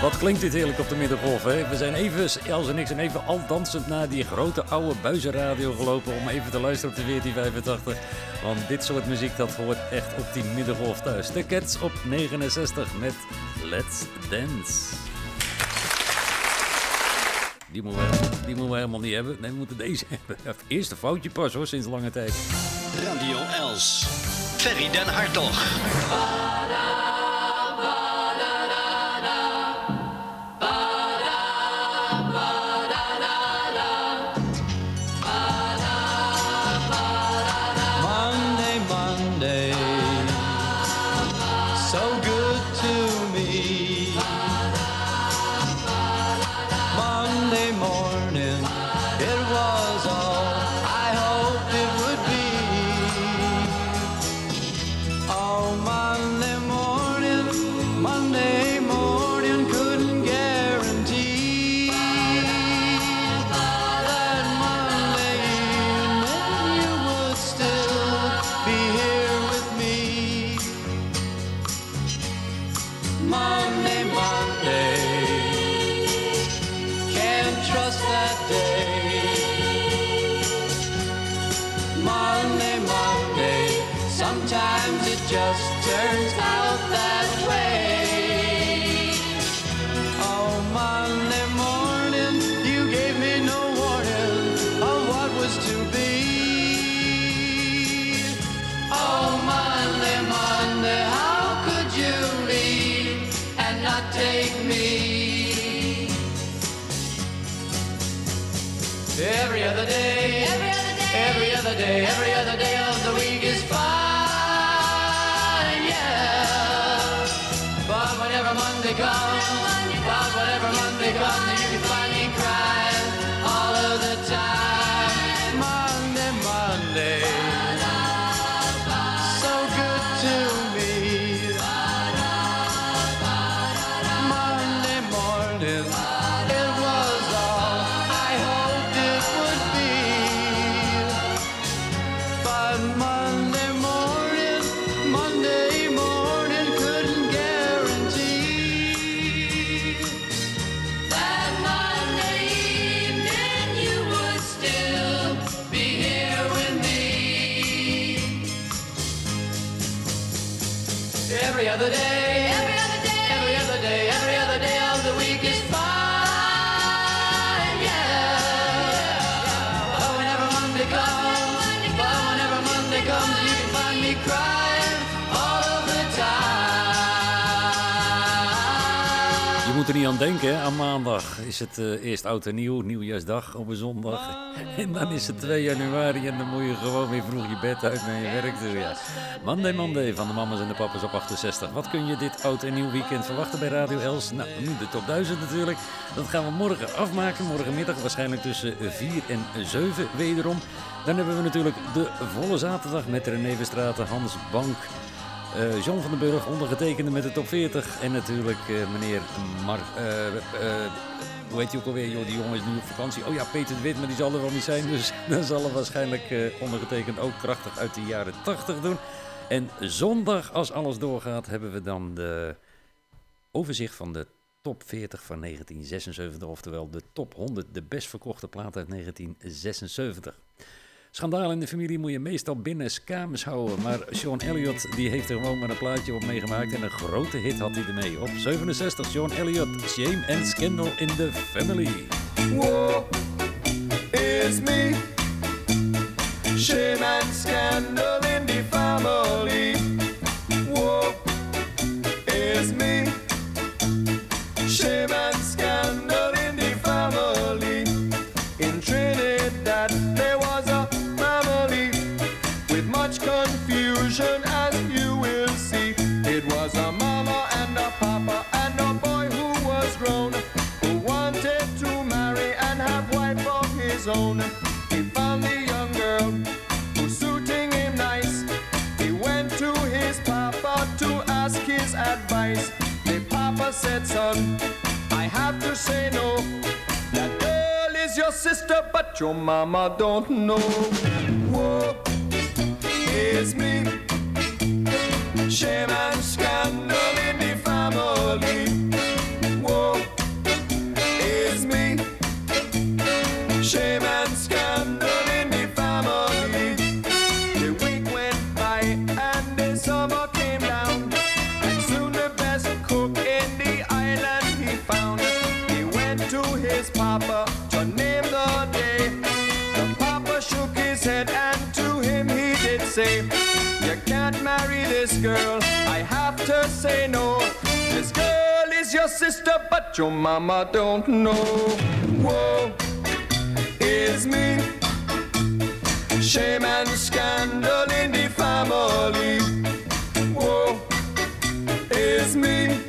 [SPEAKER 2] Wat klinkt dit heerlijk op de middengolf, hè? We zijn even, Els en ik zijn even al dansend naar die grote oude buizenradio gelopen om even te luisteren op de 1485. Want dit soort muziek, dat hoort echt op die middengolf thuis. De Cats op 69 met Let's Dance. Die moeten, we, die moeten we helemaal niet hebben. Nee, we moeten deze hebben. Eerste foutje pas hoor, sinds lange tijd.
[SPEAKER 21] Radio Els. Ferry den Hartog.
[SPEAKER 22] day, every other day of the week is fine, yeah.
[SPEAKER 21] But whenever Monday comes,
[SPEAKER 2] niet aan denken, hè. aan maandag is het eh, eerst oud en nieuw, nieuwjaarsdag op een zondag. En dan is het 2 januari en dan moet je gewoon weer vroeg je bed uit naar je werk toe. Ja. Monday Monday van de mama's en de papa's op 68. Wat kun je dit oud en nieuw weekend verwachten bij Radio Els? Nou, nu de top 1000 natuurlijk. Dat gaan we morgen afmaken, morgenmiddag waarschijnlijk tussen 4 en 7 wederom. Dan hebben we natuurlijk de volle zaterdag met René Verstraeten, Hans Bank... Eh, John van den Burg, ondergetekende met de top 40. En natuurlijk eh, meneer Mar... eh, hoe heet hij ook alweer? Die jongen is nu op vakantie. Oh ja, Peter de Wit, maar die zal er wel niet zijn. Dus dan zal er waarschijnlijk ondergetekend ook krachtig uit de jaren 80 doen. En zondag, als alles doorgaat, hebben we dan de overzicht van de top 40 van 1976. Oftewel de top 100, de best verkochte plaat uit 1976. Schandaal in de familie moet je meestal binnen kamers houden. Maar Sean Elliott die heeft er gewoon maar een plaatje op meegemaakt. En een grote hit had hij ermee. Op 67 Sean Elliott, Shame and Scandal in the Family.
[SPEAKER 14] Whoa, it's me. Shame and scandal your mama don't know. Whoa, it's me. Shame and scandal girl. I have to say no. This girl is your sister, but your mama don't know. Whoa, it's me. Shame and scandal in the family. Whoa, it's me.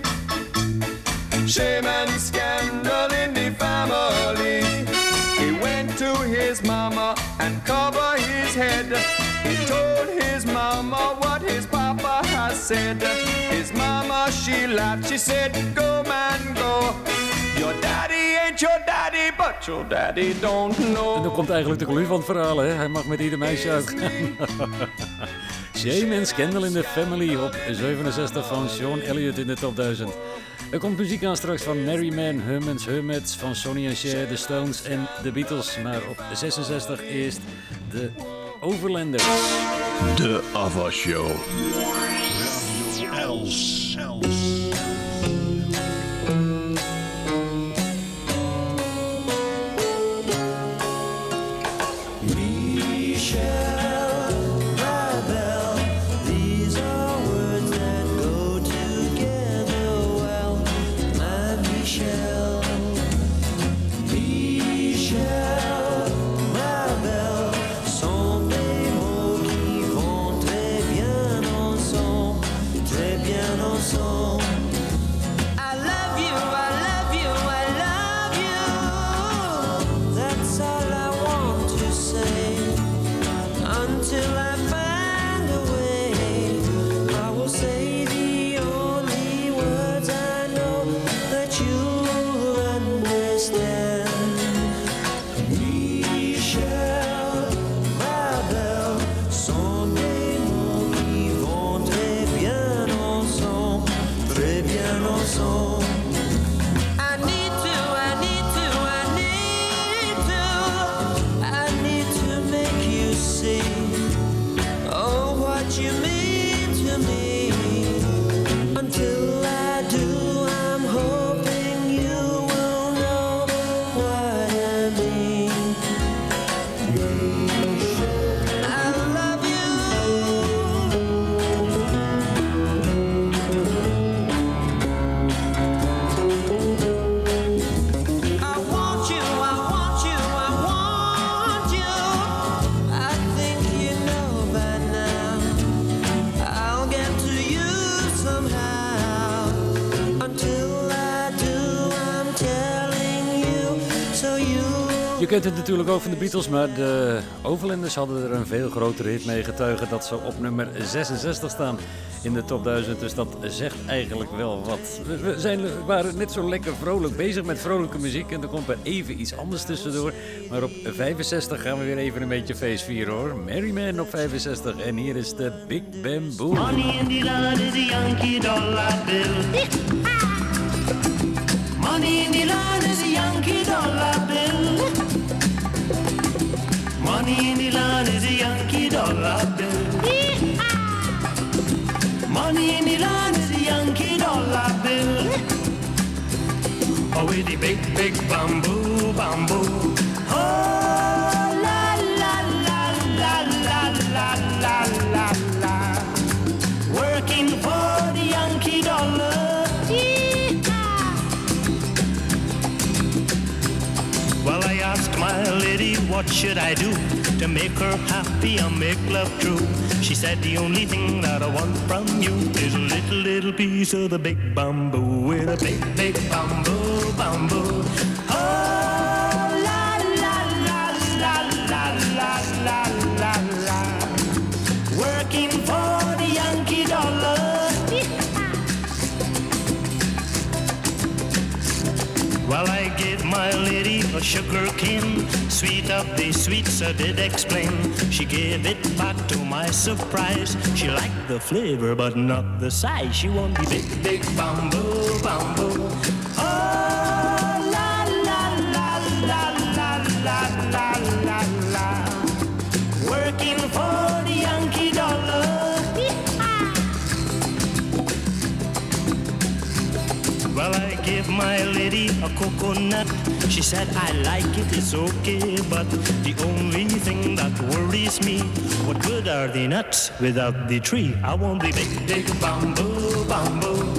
[SPEAKER 14] Shame and scandal said. His mama, she laughed. She said, Go, man, go. Your daddy ain't your daddy, but your daddy don't know.
[SPEAKER 2] En dan komt eigenlijk de clue van het verhaal, hè? Hij mag met ieder meisje uitgaan. Shame and Scandal in the Family op 67 van Sean Elliott in de top 1000. Er komt muziek aan straks van Merryman, Hermans Hermits, van Sonny and Cher, The Stones en The Beatles. Maar op 66 eerst de Overlanders.
[SPEAKER 1] De Ava Show.
[SPEAKER 23] Els.
[SPEAKER 4] Michelle,
[SPEAKER 2] kent het natuurlijk ook van de Beatles, maar de Overlanders hadden er een veel grotere hit mee getuigen dat ze op nummer 66 staan in de top 1000. Dus dat zegt eigenlijk wel wat. We- zijn, we waren net zo lekker vrolijk bezig met vrolijke muziek en er komt er even iets anders tussendoor. Maar op 65 gaan we weer even een beetje feest vieren hoor. Merryman op 65 en hier is de Big Bamboo.
[SPEAKER 4] Money in the land is a Yankee dollar bill. Big, big bamboo, bamboo. Oh, la, la, la, la, la, la, la, la, la. Working for the Yankee dollar. Well, I asked my lady, what should I do to make her happy and make love true? She said, the only thing that I want from you is a little, little piece of the big bamboo with a big, big bamboo, bamboo. Oh, la, la, la, la, la, la, la, la, la. Working for the Yankee dollar. Well, I gave my lady a sugar cane, sweet of the sweets I did explain. She gave it back to my surprise. She liked the flavor, but not the size. She wanted the big, big bamboo, bamboo. Oh, la, la, la, la, la, la, la, la, la. Working for the Yankee dollar. Well, I gave my lady a coconut. She said, I like it, it's okay. But the only thing that worries me, what good are the nuts without the tree? I want the big, big bamboo, bamboo.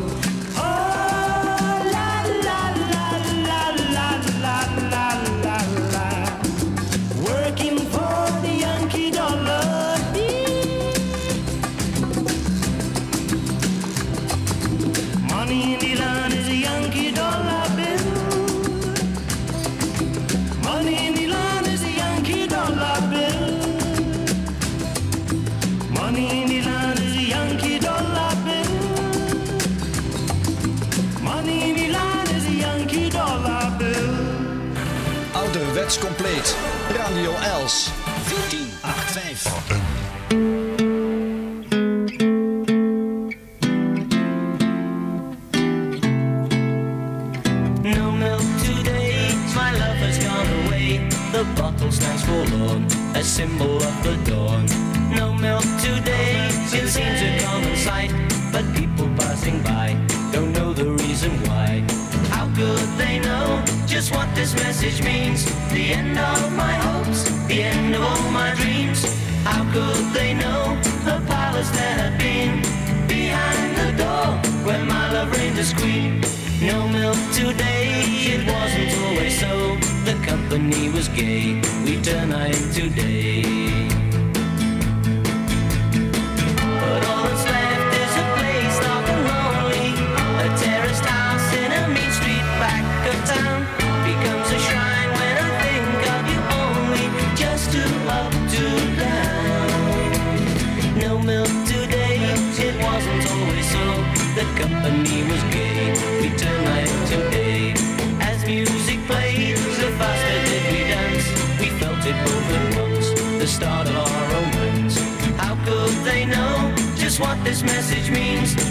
[SPEAKER 3] 1485.
[SPEAKER 4] No milk today, my love has gone away. The bottle stands forlorn, a symbol of the dawn. No milk today, it seems a common sight. But people passing by just what this message means? The end of my hopes, the end of all my dreams. How could they know the palace there had been? Behind the door, where my love reigned as queen. No milk today, it wasn't always so. The company was gay, we turn night into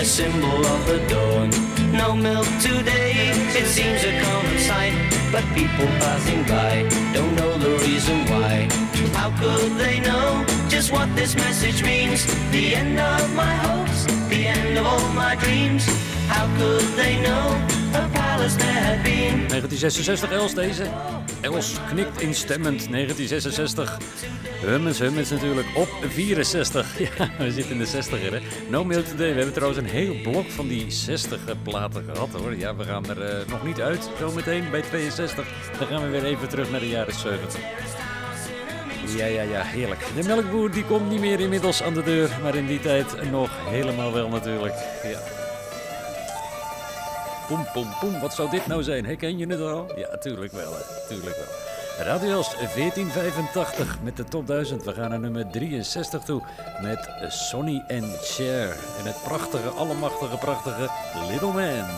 [SPEAKER 4] A symbol of the dawn. No milk today, it seems a common sight. But people passing by don't know the reason why. How could they know just what this message means? The end of my hopes, the end of all my dreams. How could they know a palace there had been?
[SPEAKER 2] 1966 Els deze. Els knikt instemmend. 1966. Hummens, Hummens natuurlijk op 64. Ja, we zitten in de 60er hè. No Milk Today. We hebben trouwens een heel blok van die 60 platen gehad hoor. Ja, we gaan er eh, nog niet uit zometeen bij 62. Dan gaan we weer even terug naar de jaren 70. Ja, ja, ja, heerlijk. De melkboer die komt niet meer inmiddels aan de deur, maar in die tijd nog helemaal wel natuurlijk. Ja. Poem, poem, poem, wat zou dit nou zijn? Herken je het al? Ja, tuurlijk wel, tuurlijk wel. Radio Els 1485 met de top 1000. We gaan naar nummer 63 toe met Sonny Cher. En het prachtige, allemachtige, prachtige Little Man.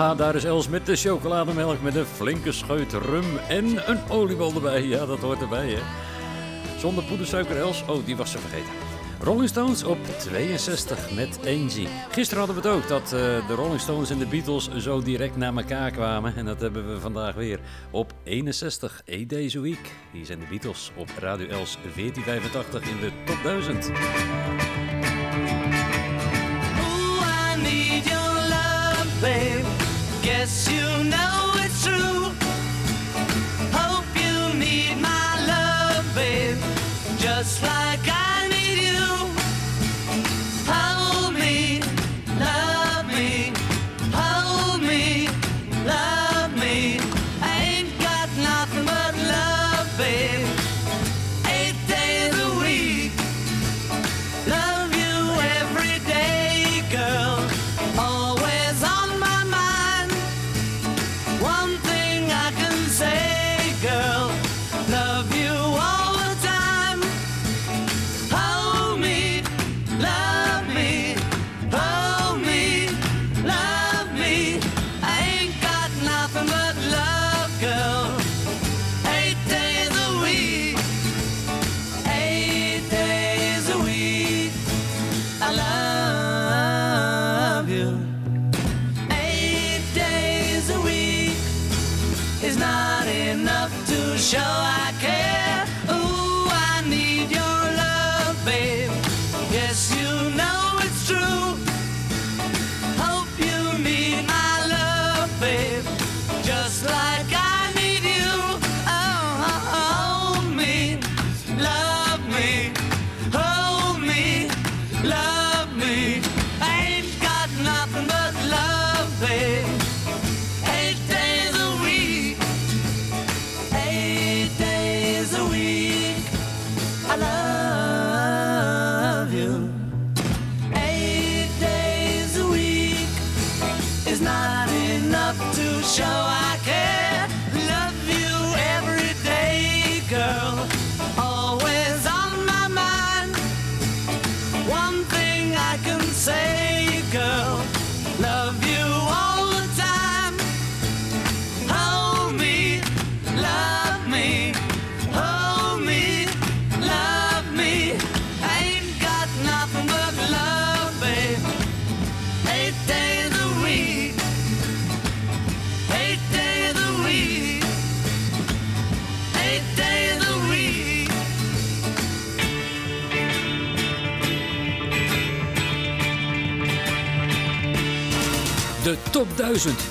[SPEAKER 2] Haha, daar is Els met de chocolademelk met een flinke scheut rum en een oliebol erbij. Ja, dat hoort erbij, hè. Zonder poedersuiker, Els. Oh, die was ze vergeten. Rolling Stones op 62 met Angie. Gisteren hadden we het ook dat eh, de Rolling Stones en de Beatles zo direct naar elkaar kwamen. En dat hebben we vandaag weer op 61 A Days a Week. Hier zijn de Beatles op Radio Els 1485 in de top 1000.
[SPEAKER 7] babe Guess you know it's true. Hope you need my love, babe. Just like I.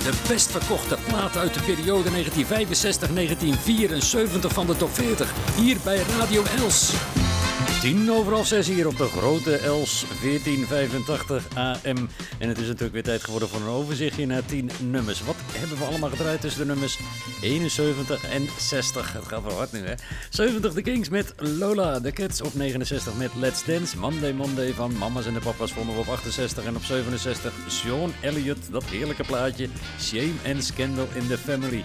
[SPEAKER 2] de best verkochte platen uit de periode 1965-1974 van de top 40. Hier bij Radio Els. 10 over half 6 hier op de grote Els 1485 AM. En het is natuurlijk weer tijd geworden voor een overzichtje naar 10 nummers. Wat hebben we allemaal gedraaid tussen de nummers 71 en 60? Het gaat wel hard nu hè. 70 de Kings met Lola. De Cats op 69 met Let's Dance. Monday Monday van Mama's en de Papa's vonden we op 68. En op 67 Sean Elliott, dat heerlijke plaatje. Shame and Scandal in the Family.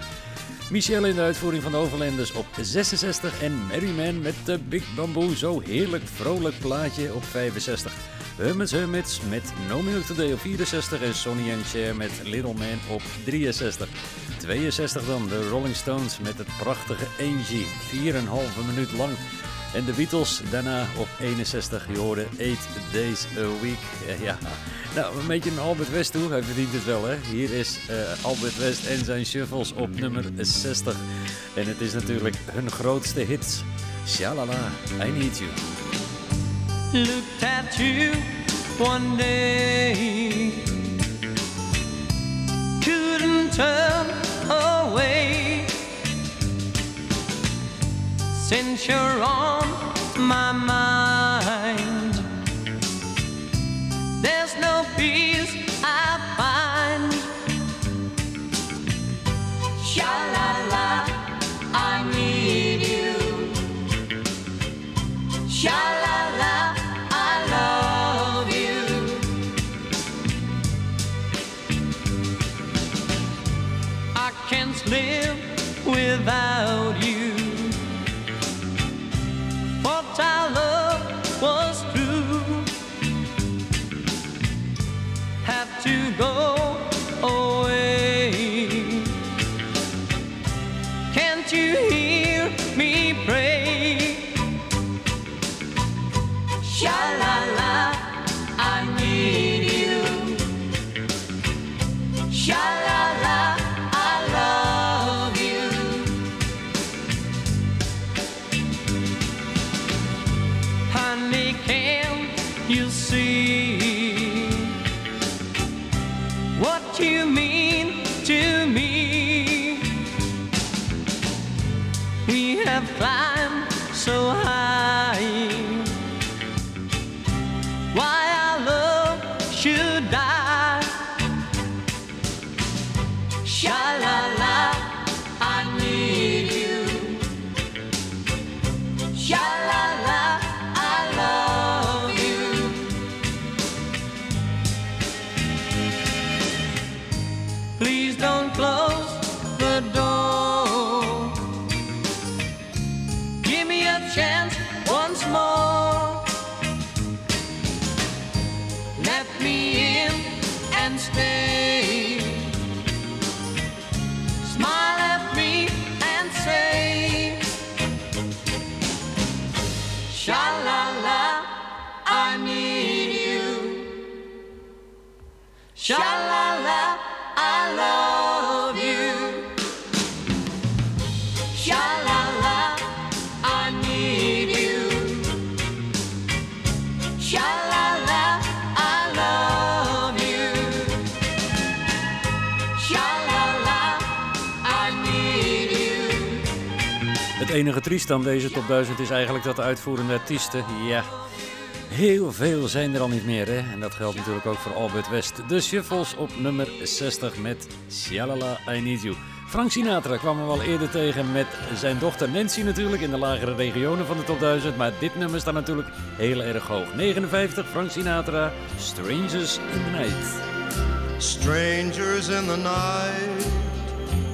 [SPEAKER 2] Michelle in de uitvoering van de Overlanders op 66 en Merryman met de Big Bamboo. Zo heerlijk vrolijk plaatje op 65. Hermits Hermits met No Milk Today op 64 en Sonny and Cher met Little Man op 63. 62 dan, de Rolling Stones met het prachtige Angie, 4,5 minuut lang. En de Beatles daarna op 61, je hoorde 8 Days a Week. Eh, Ja, nou, een beetje een Albert West toe, hij verdient het wel hè. Hier is eh, Albert West en zijn shuffles op nummer 60. En het is natuurlijk hun grootste hit. Shalala, I Need You.
[SPEAKER 21] Looked at you one day. Couldn't turn away. Since you're on my mind, there's no peace I find. Sha la la, I need you. Sha la live without you. What our love was true. Have to go away. Can't you hear me pray? Sha la la, to me? We have climbed so high. Why our love should die? Sha la la,
[SPEAKER 2] triest aan deze top 1000 is eigenlijk dat de uitvoerende artiesten, ja, heel veel zijn er al niet meer. Hè? En dat geldt natuurlijk ook voor Albert West. De Shuffles op nummer 60 met Shalala, I Need You. Frank Sinatra kwam we wel eerder tegen met zijn dochter Nancy natuurlijk in de lagere regionen van de top 1000. Maar dit nummer staat natuurlijk heel erg hoog. 59, Frank Sinatra, Strangers in the Night.
[SPEAKER 14] Strangers in the night,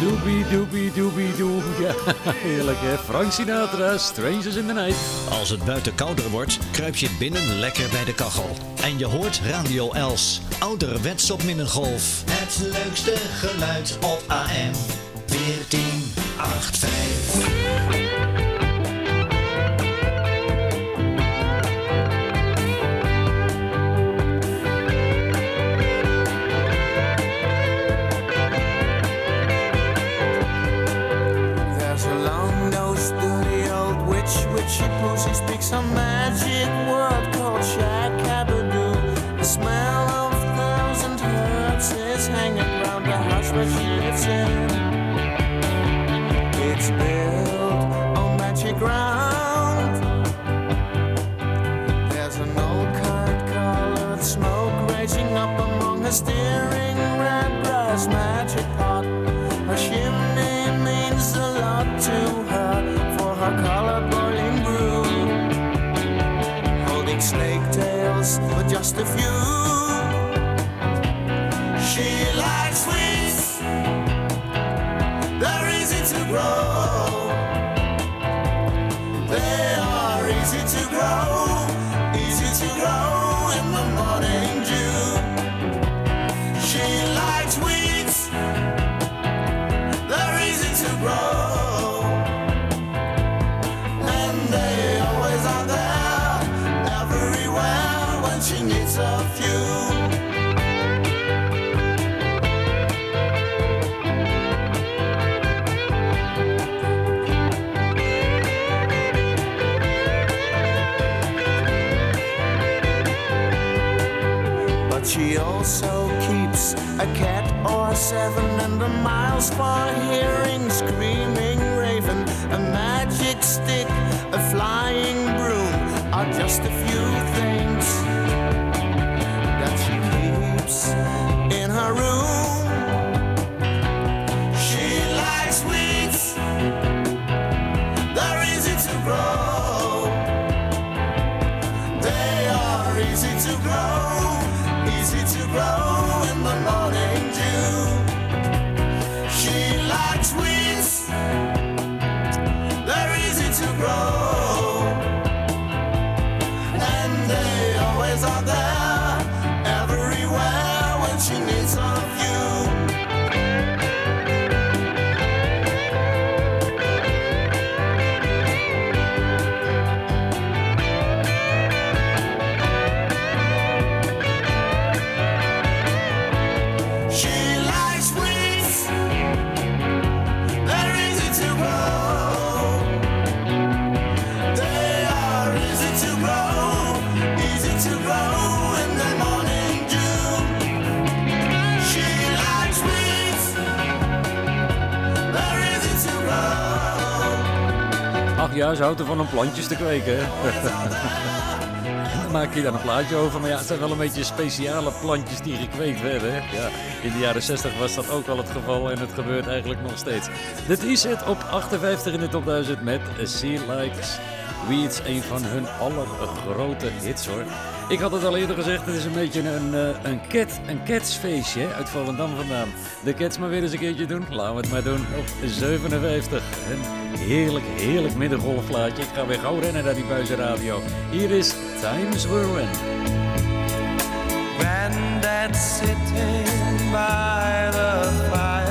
[SPEAKER 2] Doobie doobie doobie doo. Ja, heerlijk hè. Frank Sinatra, Strangers in the Night.
[SPEAKER 3] Als het buiten kouder wordt, kruip je binnen lekker bij de kachel. En je hoort Radio Els, ouderwets op Minnengolf. Het leukste geluid op AM 1485.
[SPEAKER 24] Pussy speaks a magic word called Shakabadoo. The smell just a few. Cat seven and a miles far hearing screaming raven, a magic stick, a flying broom are just a few
[SPEAKER 2] ja, ze houdt ervan plantjes te kweken. maak je daar een plaatje over. Maar ja, het zijn wel een beetje speciale plantjes die gekweekt werden. Ja, in de jaren 60 was dat ook wel het geval en het gebeurt eigenlijk nog steeds. Dit is het op 58 in de top 1000 met Sea Likes Weeds, een van hun allergrote hits hoor. Ik had het al eerder gezegd, het is een beetje een, eh, een, cat, een catsfeestje uit Volendam vandaan. De cats maar weer eens een keertje doen. Laten we het maar doen op 57. Een heerlijk, heerlijk middengolflaatje. Ik ga weer gauw rennen naar die buizenradio. Hier is Times Whirlwind.
[SPEAKER 4] Granddad sitting by the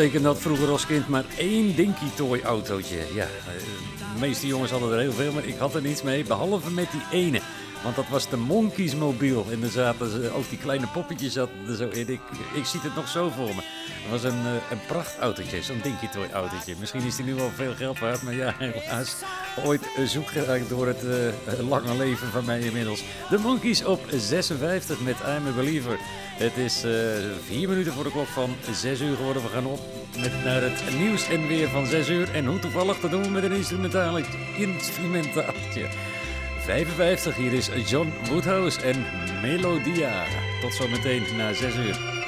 [SPEAKER 2] Ondergetekend had vroeger als kind maar één Dinky Toy autootje. Ja, eh, de meeste jongens hadden er heel veel, maar ik had er niets mee. Behalve met die ene. Want dat was de Monkeys mobiel. En er zaten ook die kleine poppetjes zaten er zo in. Ik, ik zie het nog zo voor me. Het was een, eh, een prachtautootje, zo'n Dinky Toy autootje. Misschien is die nu wel veel geld waard, maar ja, helaas. Ooit eh, zoek geraakt door het lange leven van mij inmiddels. De Monkeys op 56 met I'm a Believer. Het is eh, vier minuten voor de klok van 6 uur geworden. We gaan op met naar het nieuws en weer van 6 uur. En hoe toevallig, dat doen we met een instrumentaal, instrumentaaltje. 55, hier is John Woodhouse en Melodia. Tot zometeen na 6 uur.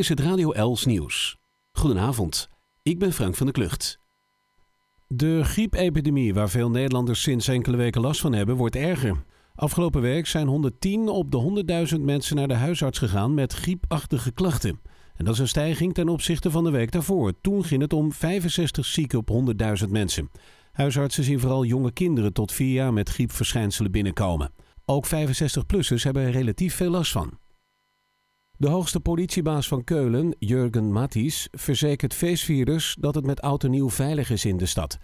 [SPEAKER 18] Is het Radio Els nieuws. Goedenavond, ik ben Frank van der Klucht. De griepepidemie, waar veel Nederlanders sinds enkele weken last van hebben, wordt erger. Afgelopen week zijn 110 op de 100.000 mensen naar de huisarts gegaan met griepachtige klachten. En dat is een stijging ten opzichte van de week daarvoor. Toen ging het om 65 zieken op 100.000 mensen. Huisartsen zien vooral jonge kinderen tot 4 jaar met griepverschijnselen binnenkomen. Ook 65-plussers hebben er relatief veel last van. De hoogste politiebaas van Keulen, Jurgen Matties, verzekert feestvierders dat het met oud en nieuw veilig is in de stad.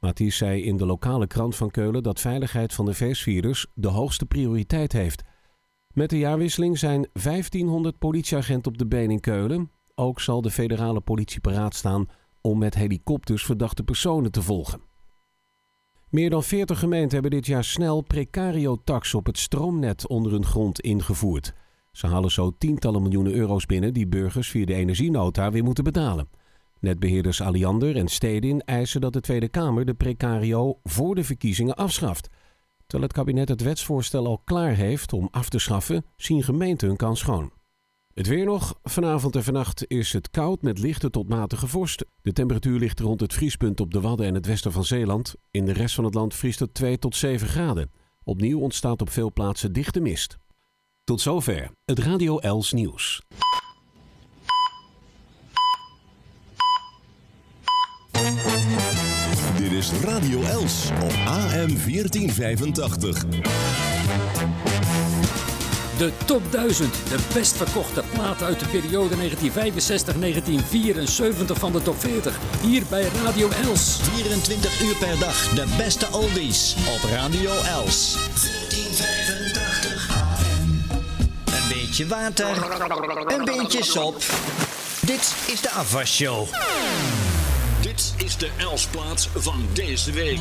[SPEAKER 18] Matties zei in de lokale krant van Keulen dat veiligheid van de feestvierders de hoogste prioriteit heeft. Met de jaarwisseling zijn 1500 politieagenten op de been in Keulen. Ook zal de federale politie paraat staan om met helikopters verdachte personen te volgen. Meer dan 40 gemeenten hebben dit jaar snel precario-tax op het stroomnet onder hun grond ingevoerd. Ze halen zo tientallen miljoenen euro's binnen die burgers via de energienota weer moeten betalen. Netbeheerders Alliander en Stedin eisen dat de Tweede Kamer de precario voor de verkiezingen afschaft. Terwijl het kabinet het wetsvoorstel al klaar heeft om af te schaffen, zien gemeenten hun kans schoon. Het weer nog. Vanavond en vannacht is het koud met lichte tot matige vorst. De temperatuur ligt rond het vriespunt op de Wadden en het westen van Zeeland. In de rest van het land vriest het 2 tot 7 graden. Opnieuw ontstaat op veel plaatsen dichte mist. Tot zover het Radio Els nieuws.
[SPEAKER 1] Dit is Radio Els op AM 1485.
[SPEAKER 2] De top 1000, de best verkochte platen uit de periode 1965-1974 van de top 40. Hier bij Radio Els.
[SPEAKER 3] 24 uur per dag de beste oldies op Radio Els. 1485 AM. Een water, een beetje sop. Dit is de afwasshow.
[SPEAKER 4] Dit is de Elsplaats van deze week.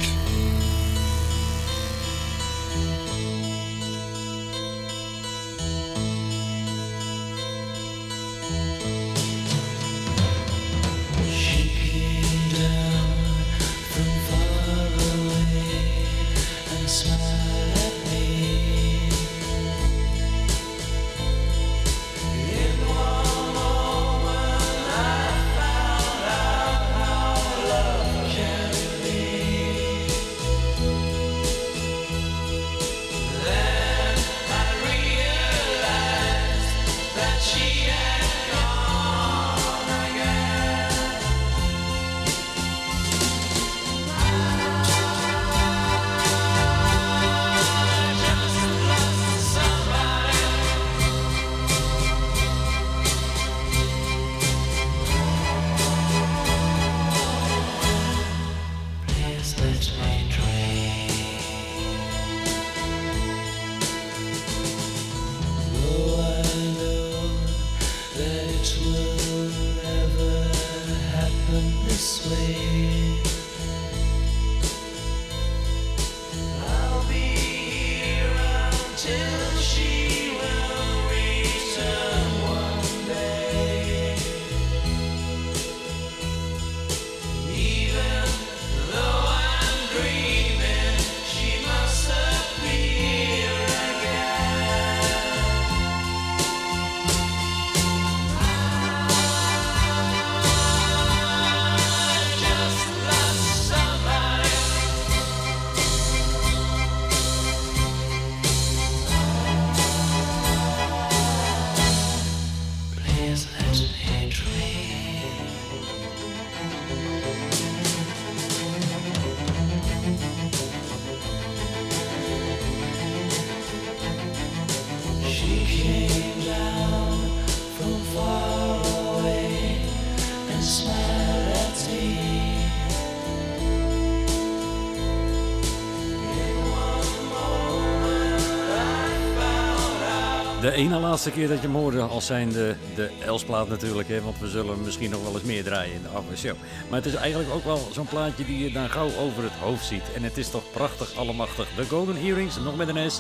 [SPEAKER 2] De ene laatste keer dat je hem hoorde als zijn de, de Elsplaat natuurlijk. Hè, want we zullen misschien nog wel eens meer draaien in de afwasshow. Maar het is eigenlijk ook wel zo'n plaatje die je dan gauw over het hoofd ziet. En het is toch prachtig allemachtig. De Golden Earrings, nog met een S.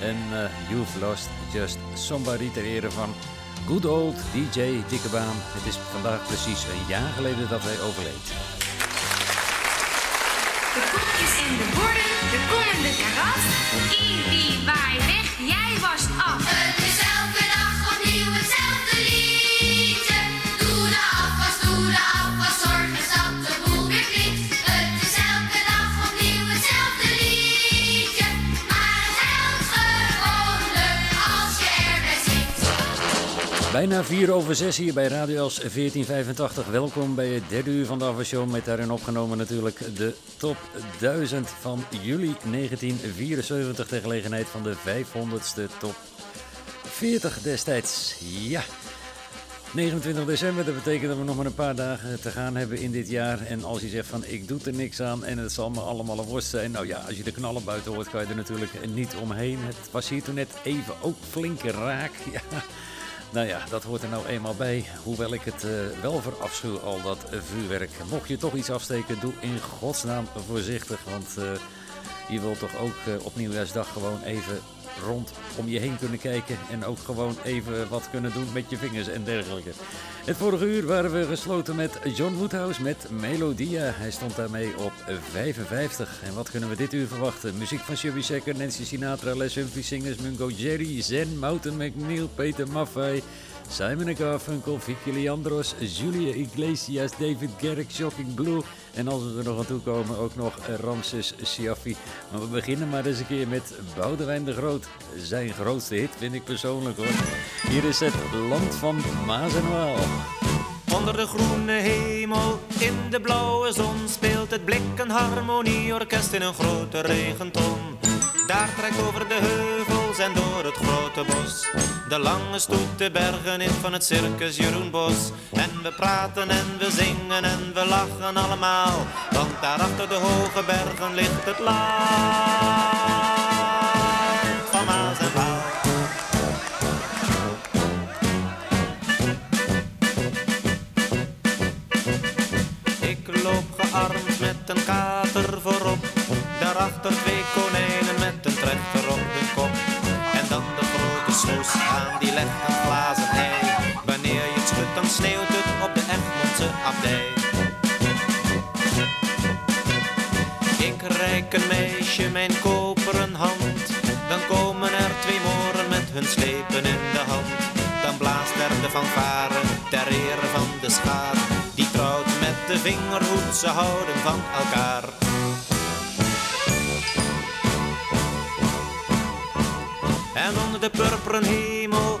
[SPEAKER 2] En eh, You've Lost Just Somebody ter ere van Good Old DJ Dikkebaan. Het is vandaag precies een jaar geleden dat hij overleed.
[SPEAKER 5] De koekjes en de borden, de komende karat. Ibi, waai weg, jij wast af.
[SPEAKER 2] Bijna 4 over 6 hier bij Radio Els 1485. Welkom bij het derde uur van de Avashow. Met daarin opgenomen natuurlijk de top 1000 van juli 1974. Ter gelegenheid van de 500ste top 40 destijds. Ja. 29 december, dat betekent dat we nog maar een paar dagen te gaan hebben in dit jaar. En als je zegt van ik doe er niks aan en het zal me allemaal een worst zijn. Nou ja, als je de knallen buiten hoort, kan je er natuurlijk niet omheen. Het was hier toen net even ook flink raak. Ja. Nou ja, dat hoort er nou eenmaal bij. Hoewel ik het eh, wel verafschuw, al dat vuurwerk. Mocht je toch iets afsteken, doe in godsnaam voorzichtig. Want eh, je wilt toch ook eh, op nieuwjaarsdag gewoon even rond om je heen kunnen kijken. En ook gewoon even wat kunnen doen met je vingers en dergelijke. Het vorige uur waren we gesloten met John Woodhouse met Melodia. Hij stond daarmee op 55. En wat kunnen we dit uur verwachten? Muziek van Chubby Checker, Nancy Sinatra, Les Humphrey Singers, Mungo Jerry, Zen, Mountain McNeil, Peter Maffay... Simon Garfunkel, Vicky Leandros, Julia Iglesias, David Garrick, Shocking Blue. En als we er nog aan toe komen, ook nog Ramses Siafi. Maar we beginnen maar eens een keer met Boudewijn de Groot. Zijn grootste hit vind ik persoonlijk hoor. Hier is het Land van Maas.
[SPEAKER 25] Onder de groene hemel, in de blauwe zon, speelt het blik een harmonieorkest in een grote regenton. Daar trekt over de heuvels heuvels en door het grote bos. De lange stoet de bergen in van het circus Jeroen Bos. En we praten en we zingen en we lachen allemaal. Want daar achter de hoge bergen ligt het land van Maas en Waal. Ik loop gearmd met een kater voorop. Daarachter twee konijnen glazen ei. Wanneer je het schudt dan sneeuwt het op de Egmondse abdij. Ik reik een meisje mijn koperen hand. Dan komen er twee moren met hun slepen in de hand. Dan blaast er de fanfare ter ere van de schaar. Die trouwt met de vingerhoed, ze houden van elkaar. En onder de purperen hemel,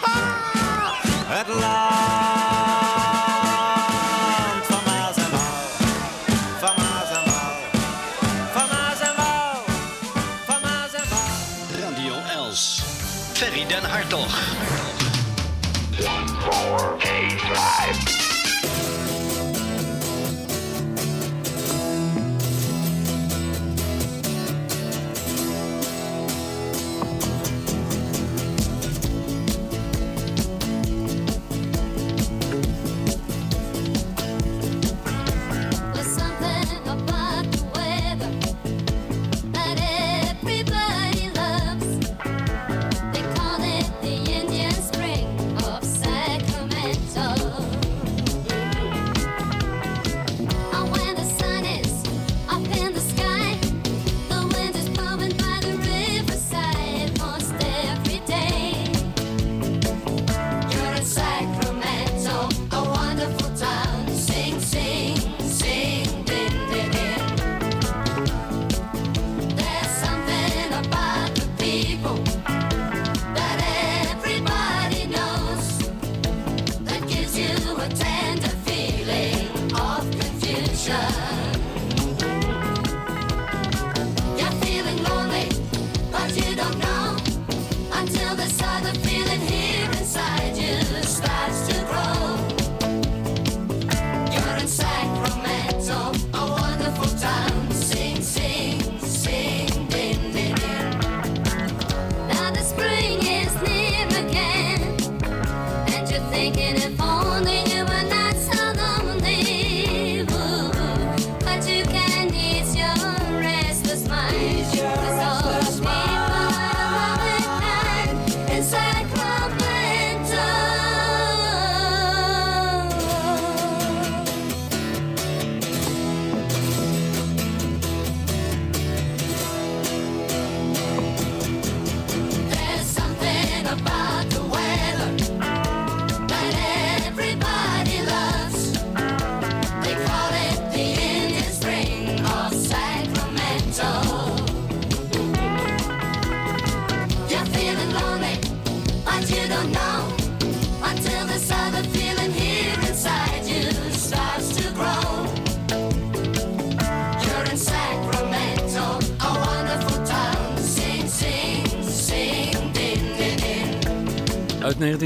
[SPEAKER 25] het land van Maas en Waal. Van Maas en Waal. Van Maas en Van Maas en
[SPEAKER 3] Radio Els. Ferry den Hartog.
[SPEAKER 10] 1, 4, 8, 5.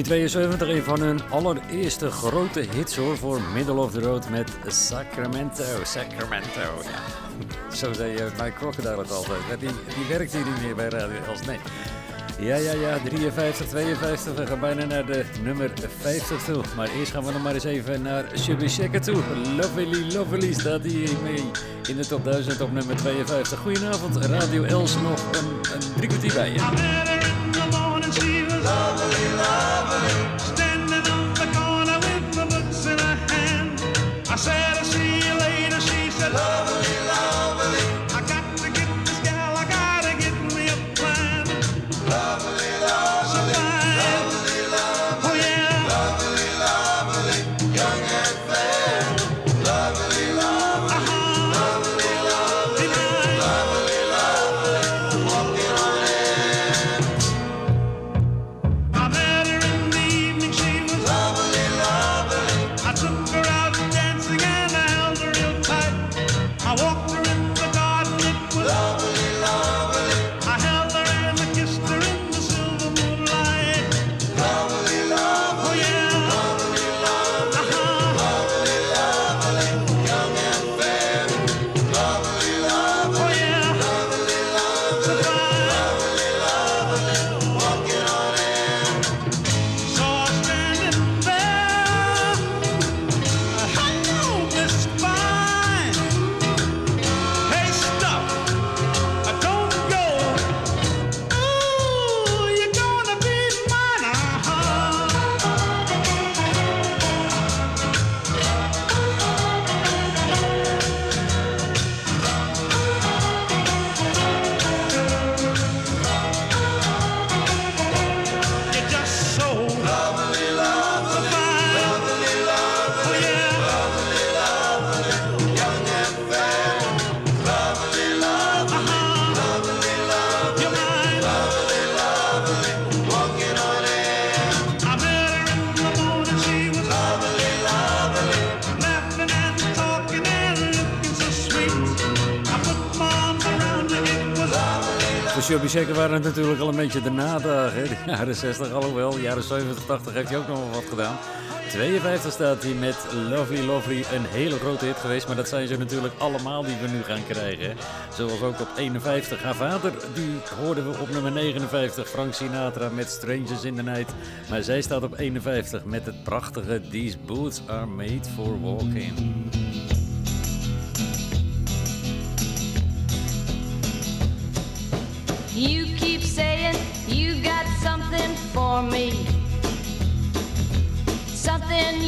[SPEAKER 2] 1972, een van hun allereerste grote hits hoor, voor Middle of the Road met Sacramento. Sacramento, ja. Zo zei uh, Mike Crocodile het altijd. Die, die werkt hier niet meer bij Radio Els, nee. Ja, ja, ja, 53, 52. We gaan bijna naar de nummer 50 toe. Maar eerst gaan we nog maar eens even naar Chubby Checker toe. Lovely, lovely staat hier mee in de top 1000 op nummer 52. Goedenavond, Radio Els nog een, een drie kwartier bij je. Jaren 60, alhoewel. Jaren 70, 80 heeft hij ook nog wel wat gedaan. 52 staat hij met Lovely Lovely. Een hele grote hit geweest. Maar dat zijn ze natuurlijk allemaal die we nu gaan krijgen. Zoals ook op 51. Haar vader, die hoorden we op nummer 59. Frank Sinatra met Strangers in the Night. Maar zij staat op 51 met het prachtige These Boots Are Made for Walking.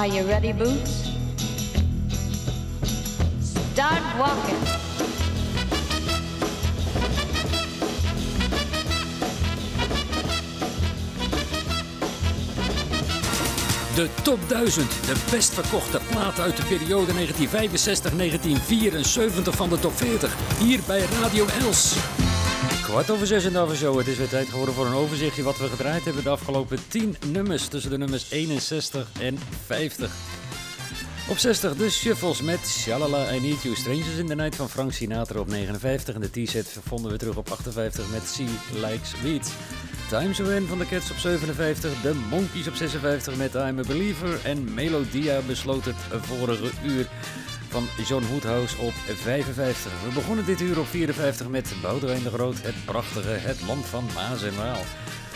[SPEAKER 26] Are you ready, Boots? Start walking.
[SPEAKER 2] De top 1000, de best verkochte platen uit de periode 1965-1974 van de top 40. Hier bij Radio Els. Kwart over zes in de show. Het is weer tijd geworden voor een overzichtje wat we gedraaid hebben de afgelopen 10 nummers. Tussen de nummers 61 en 50. Op 60 de Shuffles met Shalala I Need You. Strangers in the Night van Frank Sinatra op 59. En de T-set vonden we terug op 58 met Sea Likes Beat. Times When van de Cats op 57. De Monkeys op 56 met I'm a Believer. En Melodia besloot het vorige uur van John Woodhouse op 55. We begonnen dit uur op 54 met Boudewijn de Groot. Het prachtige Het Land van Maas en Waal.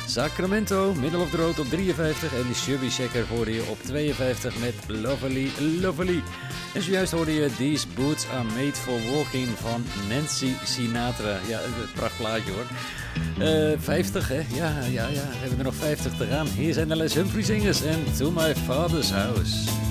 [SPEAKER 2] Sacramento, Middle of the Road op 53 en de Chubby Checker hoorde je op 52 met Lovely Lovely. En zojuist hoorde je These Boots Are Made For Walking van Nancy Sinatra. Ja, een prachtplaatje hoor. Eh 50 hè? Ja, ja, ja. We hebben er nog 50 te gaan. Hier zijn de Les Humphrey Singers en To My Father's House.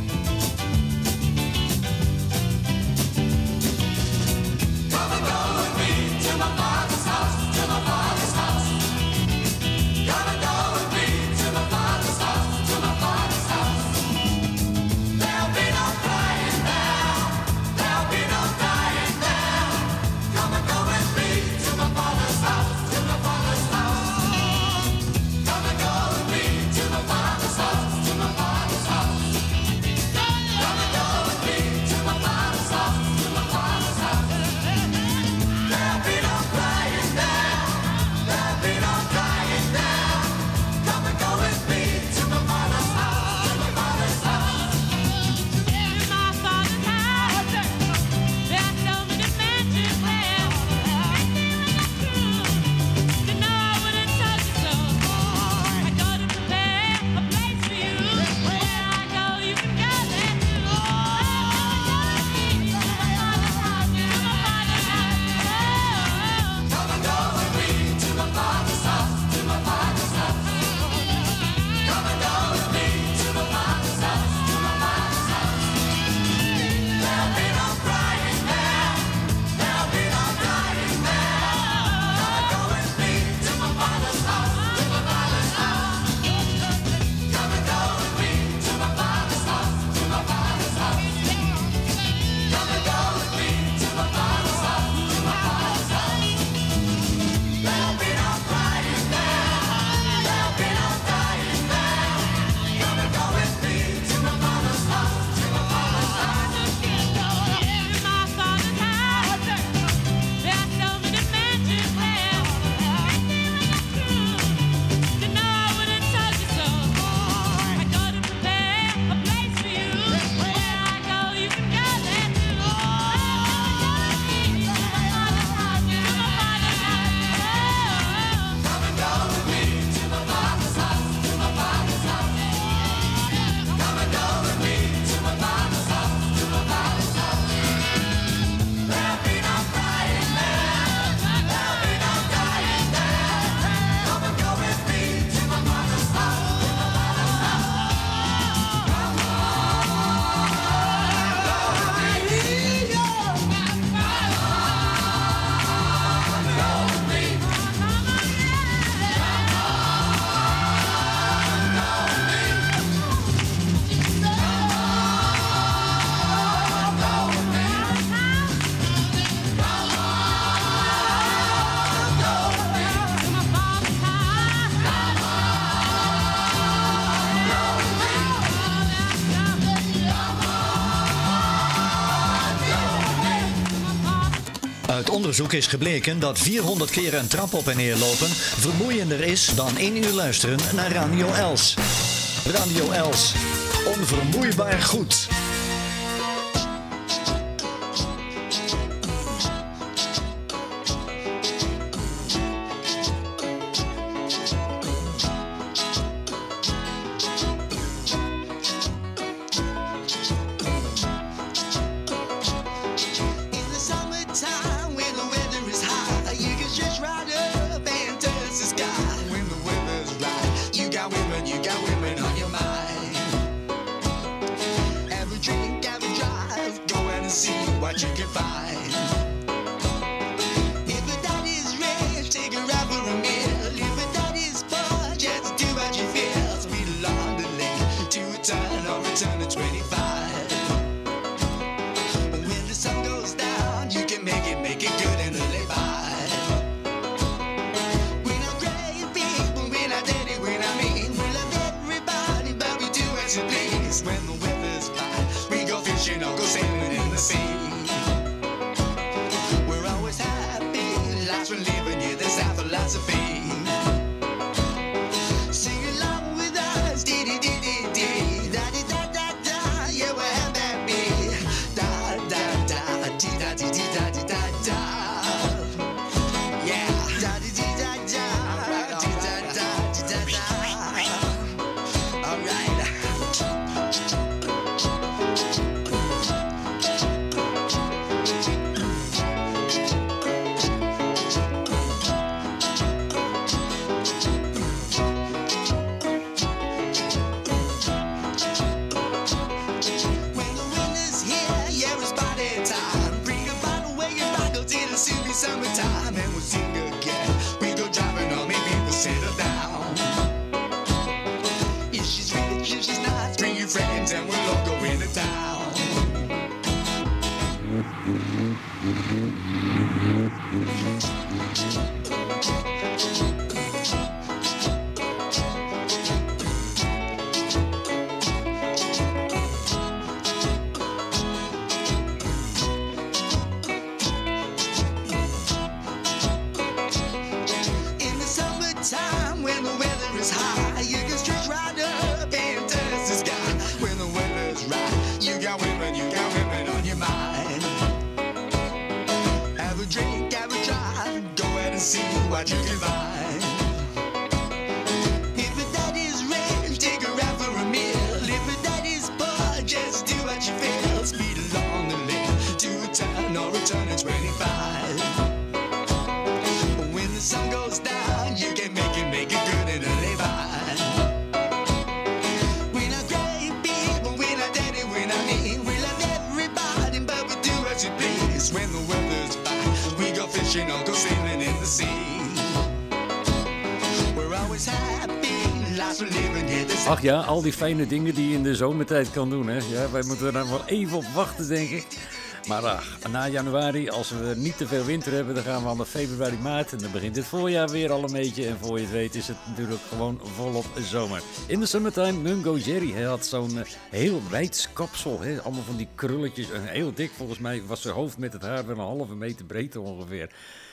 [SPEAKER 3] Onderzoek is gebleken dat 400 keer een trap op en neer lopen vermoeiender is dan 1 uur luisteren naar Radio Els. Radio Els, onvermoeibaar goed.
[SPEAKER 2] al die fijne dingen die je in de zomertijd kan doen. Hè? Ja, wij moeten er nou wel even op wachten, denk ik. Maar ach, na januari, als we niet te veel winter hebben, dan gaan we aan de februari, maart. En dan begint het voorjaar weer al een beetje. En voor je het weet is het natuurlijk gewoon volop zomer. In de summertime, Mungo Jerry hij had zo'n eh, heel wijd kapsel. Hè? Allemaal van die krulletjes. En heel dik volgens mij was zijn hoofd met het haar wel een halve meter breedte ongeveer.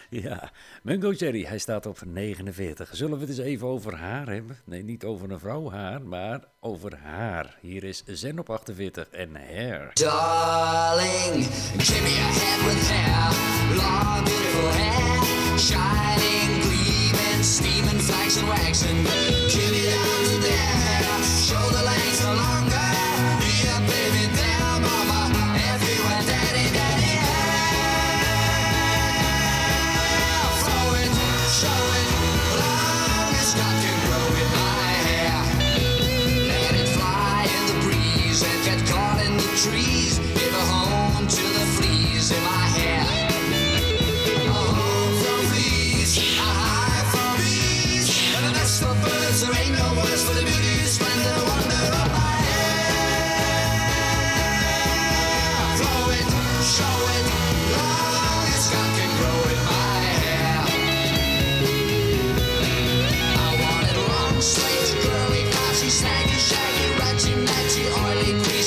[SPEAKER 2] Ja, Mungo Jerry, hij staat op 49. Zullen we het eens even over haar hebben? Nee, niet over een vrouw haar, maar over haar. Hier is Zen op 48 en Hair.
[SPEAKER 17] Darling, give me a hand with hair. Long beautiful hair, shining, gleaming, steaming, flaxen, waxing. Give me down to there, shoulder lengths no longer. Be a baby there, mama.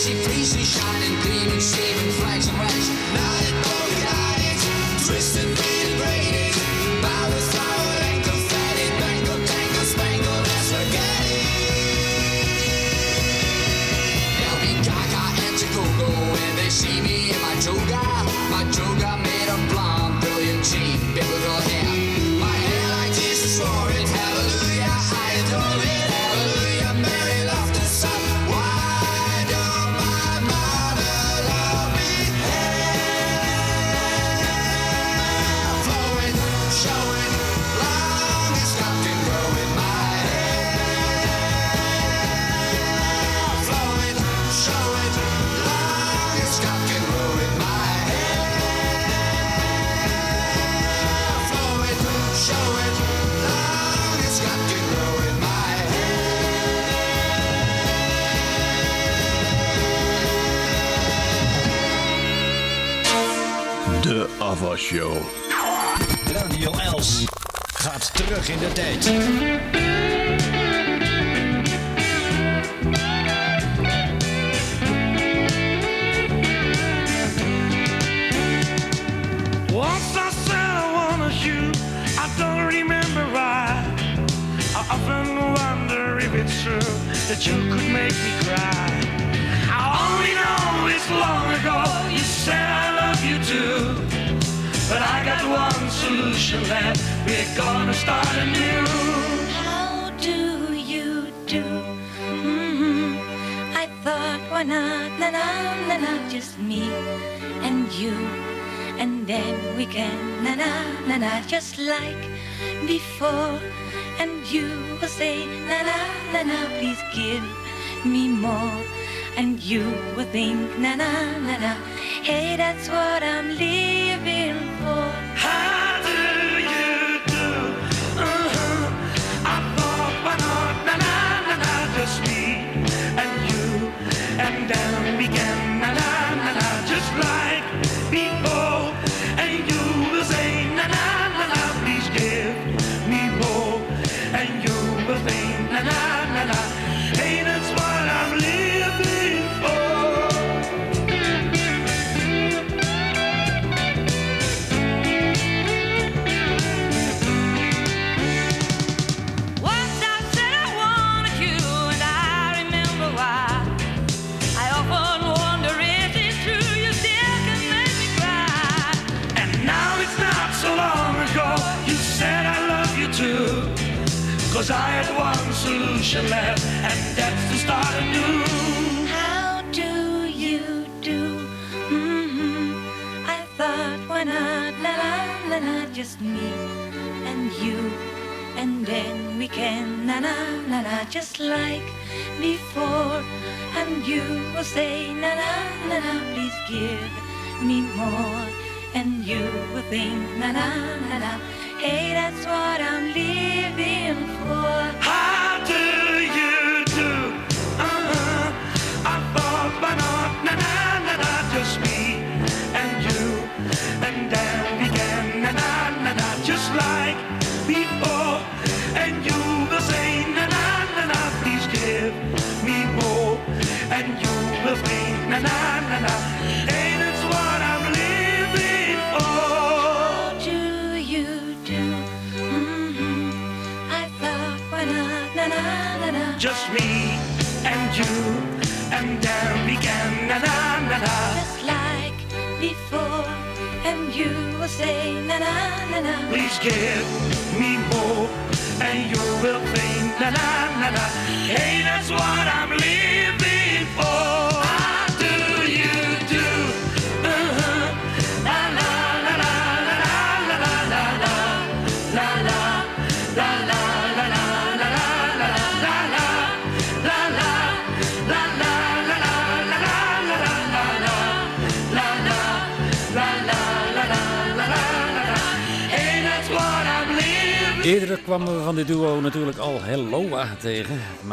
[SPEAKER 17] Daisy, Daisy, shining, gleaming, saving flags.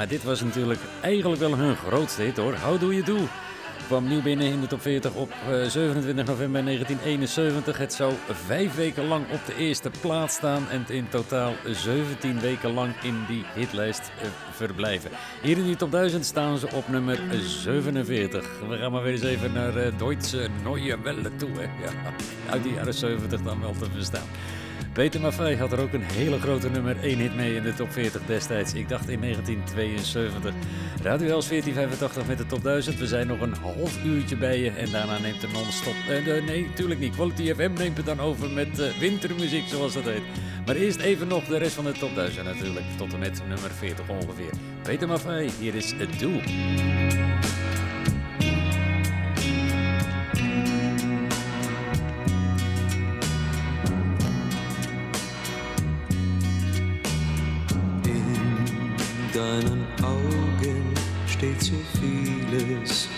[SPEAKER 2] maar dit was natuurlijk eigenlijk wel hun grootste hit hoor. How Do You Do? Kwam nieuw binnen in de top 40 op eh, 27 november 1971. Het zou vijf weken lang op de eerste plaats staan en in totaal 17 weken lang in die hitlijst eh, verblijven. Hier in die top 1000 staan ze op nummer 47. We gaan maar weer eens even naar eh, Duitse Neue Welle toe. Hè? Ja, uit de jaren 70 dan wel te verstaan. Peter Maffay had er ook een hele grote nummer 1 hit mee in de top 40 destijds. Ik dacht in 1972. Radio Els 1485 met de top 1000. We zijn nog een half uurtje bij je en daarna neemt de non-stop... Eh, nee, tuurlijk niet. Quality FM neemt het dan over met eh, wintermuziek, zoals dat heet. Maar eerst even nog de rest van de top 1000 natuurlijk. Tot en met nummer 40 ongeveer. Peter Maffei, hier is het doel.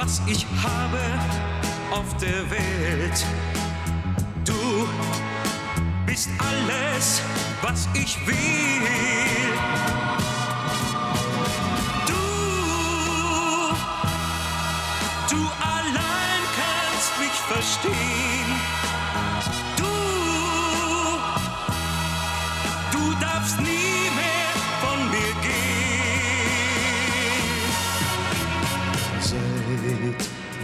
[SPEAKER 4] was ich habe auf der Welt. Du bist alles, was ich will. Du,
[SPEAKER 27] allein kannst mich
[SPEAKER 4] verstehen.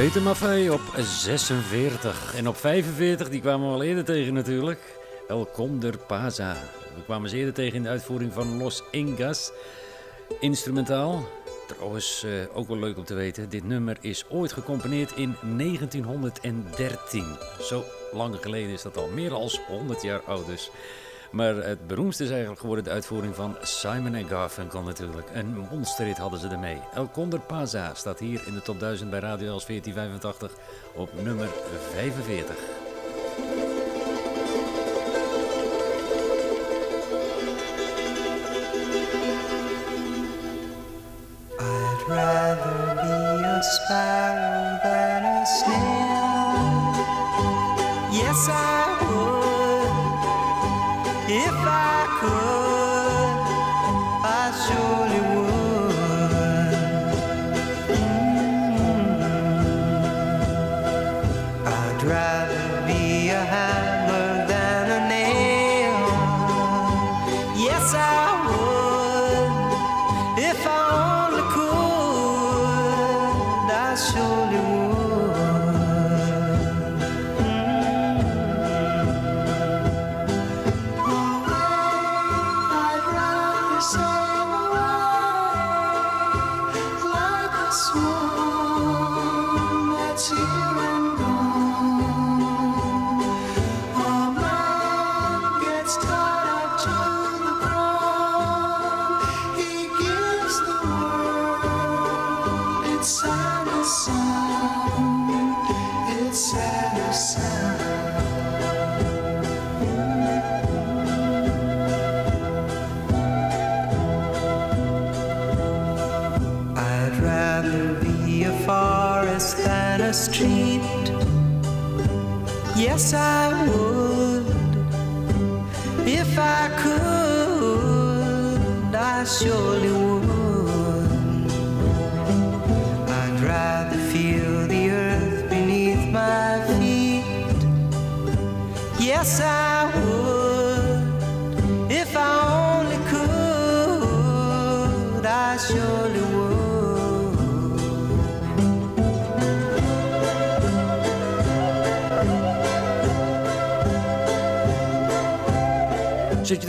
[SPEAKER 2] Peter Maffei op 46. En op 45, die kwamen we al eerder tegen natuurlijk. El Condor Paza. We kwamen ze eerder tegen in de uitvoering van Los Ingas. Instrumentaal. Trouwens, eh, ook wel leuk om te weten. Dit nummer is ooit gecomponeerd in 1913. Zo lang geleden is dat al. Meer dan 100 jaar oud dus. Maar het beroemdste is eigenlijk geworden de uitvoering van Simon Garfunkel natuurlijk. Een monsterhit hadden ze ermee. El Condor Paza staat hier in de top 1000 bij Radio Els 1485 op nummer 45.
[SPEAKER 21] I'd rather be a sparrow than a snail. Yes,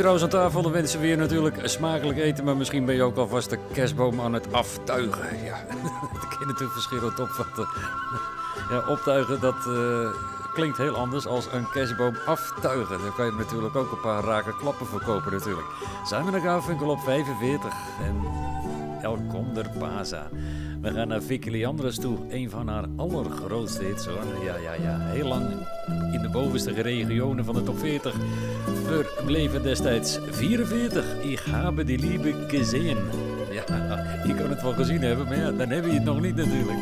[SPEAKER 2] Trouwens aan tafel, dan wensen we je natuurlijk smakelijk eten. Maar misschien ben je ook alvast de kerstboom aan het aftuigen. Ja, dat kun je natuurlijk verschillend opvatten. Ja, optuigen, dat eh, klinkt heel anders als een kerstboom aftuigen. Daar kan je natuurlijk ook een paar rake klappen verkopen natuurlijk. Zijn we naar Gauwvinkel op 45 en El Condor Paza. We gaan naar Vicky Leandros toe, een van haar allergrootste hits hoor. Ja, ja, ja, heel lang in de bovenste regionen van de top 40 verbleven destijds 44. Ik habe die Liebe gesehen. Ja, je kan het wel gezien hebben, maar ja, dan heb je het nog niet natuurlijk.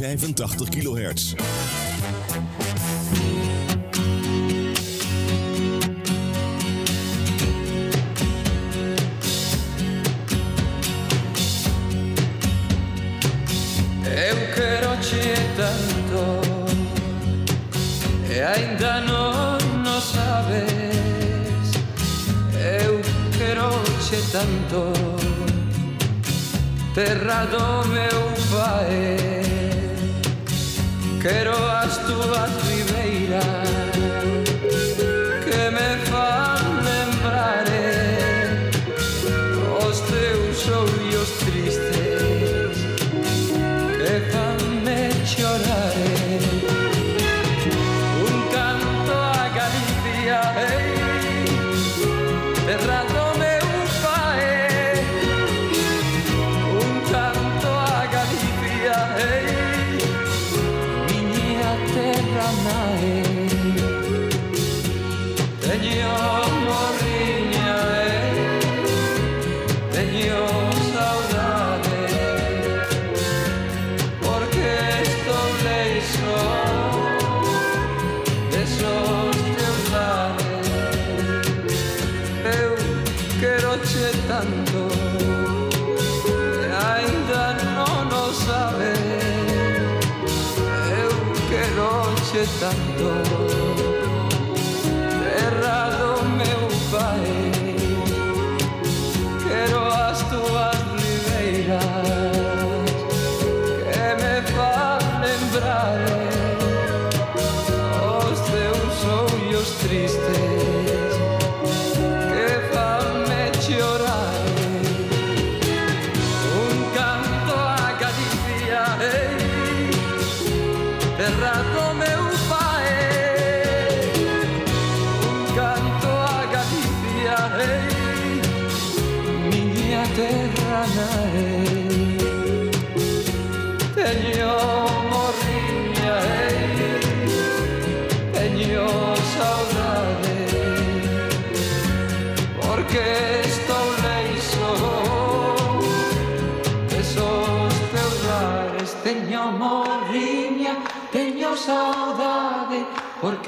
[SPEAKER 1] 85 kilohertz.
[SPEAKER 21] Eu quero te tanto e ainda não, não sabes. Eu quero te tanto, terra do meu país. Quero as túas ribeiras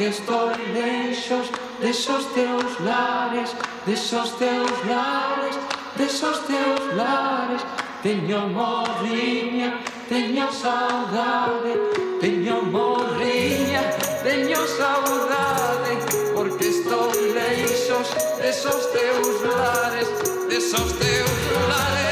[SPEAKER 21] que estou deixos Desos teus lares, desos teus lares Desos teus lares. Teño morriña, teño saudade Teño morriña, teño saudade Porque estou deixos desos teus lares Desos teus lares.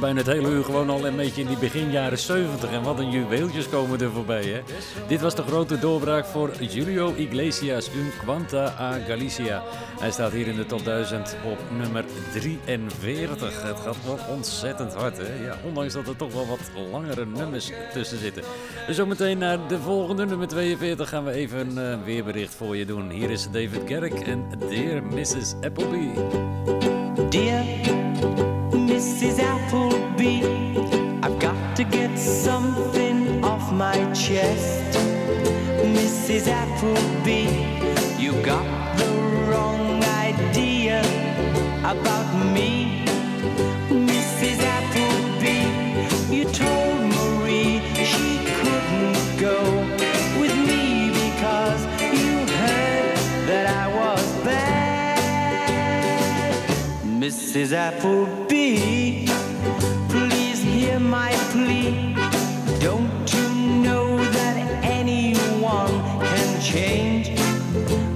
[SPEAKER 2] Bijna het hele uur gewoon al een beetje in die begin jaren 70. En wat een juweeltjes komen er voorbij, hè? Dit was de grote doorbraak voor Julio Iglesias, Un Quanta a Galicia. Hij staat hier in de top 1000 op nummer 43. Het gaat wel ontzettend hard, hè? Ja, ondanks dat er toch wel wat langere nummers tussen zitten. Zometeen naar de volgende, nummer 42, gaan we even een eh, weerbericht voor je doen. Hier is David Garrick en Dear Mrs. Appleby.
[SPEAKER 4] Dear Mrs. Appleby, I've got to get something off my chest. Mrs. Appleby, you got the wrong idea about me. Mrs. Appleby, please hear my plea. Don't you know that anyone can change?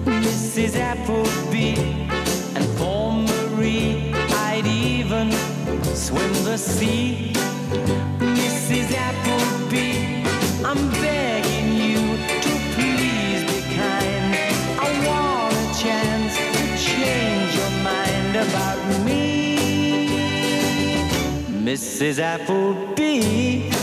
[SPEAKER 4] Mrs. Appleby, and for Marie, I'd even swim the sea. Mrs. Appleby, I'm begging Mrs. Applebee.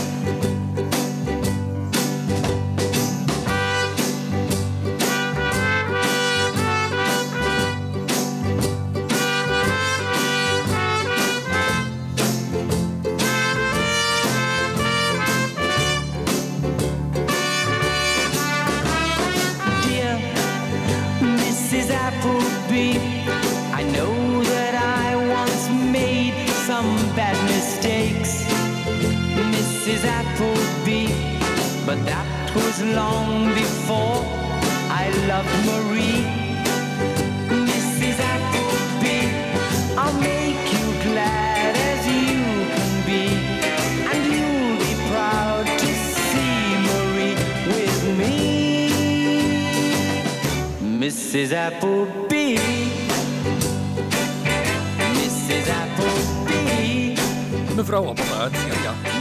[SPEAKER 4] Long before I loved Marie. Mrs. Applebee, I'll make you glad as you can be, and you'll be proud to see Marie with me. Mrs. Applebee. Mrs. Applebee.
[SPEAKER 28] Mevrouw Appeltaart, ja ja.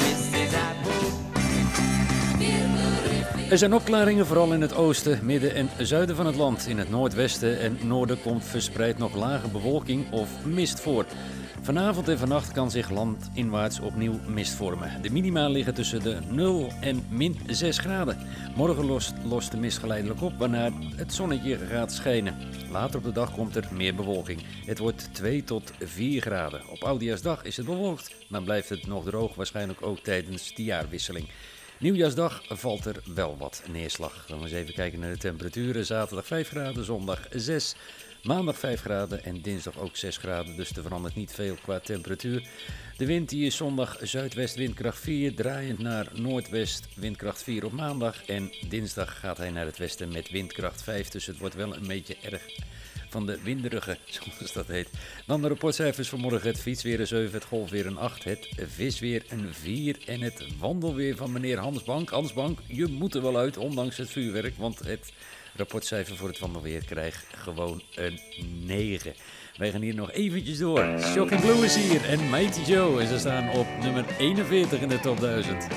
[SPEAKER 28] Er zijn opklaringen vooral in het oosten, midden en zuiden van het land. In het noordwesten en noorden komt verspreid nog lage bewolking of mist voor. Vanavond en vannacht kan zich landinwaarts opnieuw mist vormen. De minima liggen tussen de 0 en min 6 graden. Morgen lost, de mist geleidelijk op, waarna het zonnetje gaat schijnen. Later op de dag komt er meer bewolking. Het wordt 2 tot 4 graden. Op Oudejaarsdag is het bewolkt, maar blijft het nog droog, waarschijnlijk ook tijdens de jaarwisseling. Nieuwjaarsdag valt er wel wat neerslag. Dan eens even kijken naar de temperaturen. Zaterdag 5 graden, zondag 6. Maandag 5 graden en dinsdag ook 6 graden. Dus er verandert niet veel qua temperatuur. De wind die is zondag zuidwest windkracht 4. Draaiend naar noordwest windkracht 4 op maandag. En dinsdag gaat hij naar het westen met windkracht 5. Dus het wordt wel een beetje erg van de winderige, zoals dat heet. Dan de rapportcijfers voor morgen. Het fietsweer een 7, het golfweer een 8, het visweer een 4 en het wandelweer van meneer Hans Bank. Hans Bank, je moet er wel uit, ondanks het vuurwerk, want het rapportcijfer voor het wandelweer krijgt gewoon een 9. Wij gaan hier nog eventjes door. Shocking Blue is hier en Mighty Joe. En ze staan op nummer 41 in de top 1000.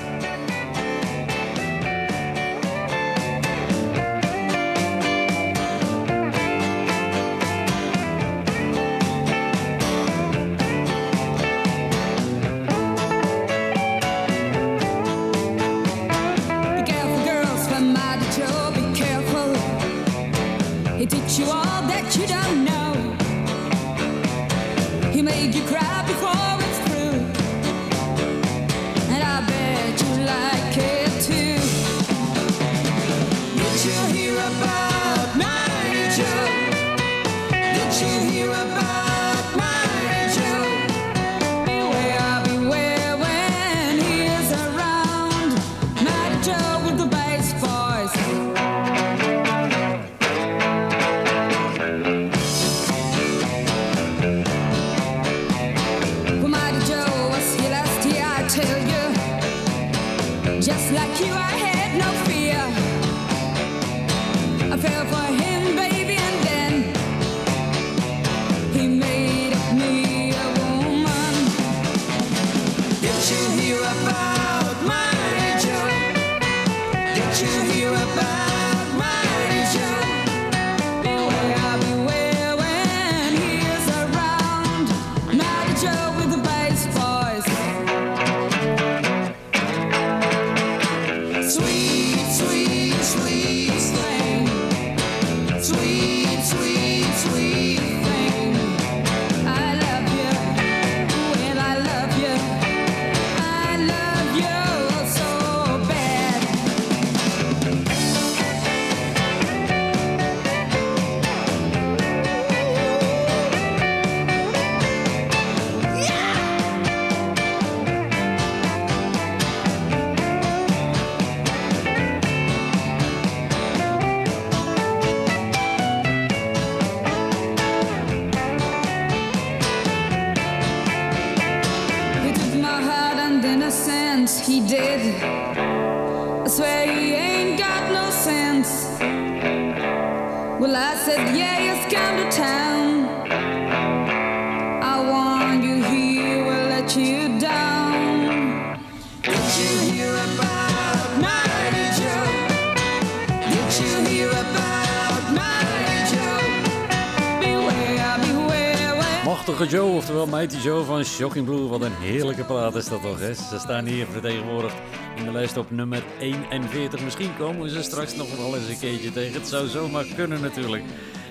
[SPEAKER 2] Shocking Blue. Wat een heerlijke plaat is dat toch, hè? Ze staan hier vertegenwoordigd in de lijst op nummer 41. Misschien komen ze straks nog wel eens een keertje tegen. Het zou zomaar kunnen natuurlijk.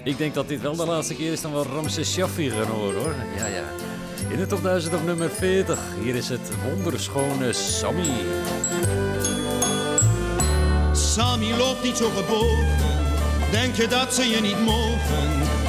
[SPEAKER 2] Ik denk dat dit wel de laatste keer is dan we Ramses Shaffi gaan horen, hoor. Ja, ja. In de top 1000 op nummer 40. Hier is het wonderschone Sammy.
[SPEAKER 14] Sammy loopt niet zo gebogen. Denk je dat ze je niet mogen?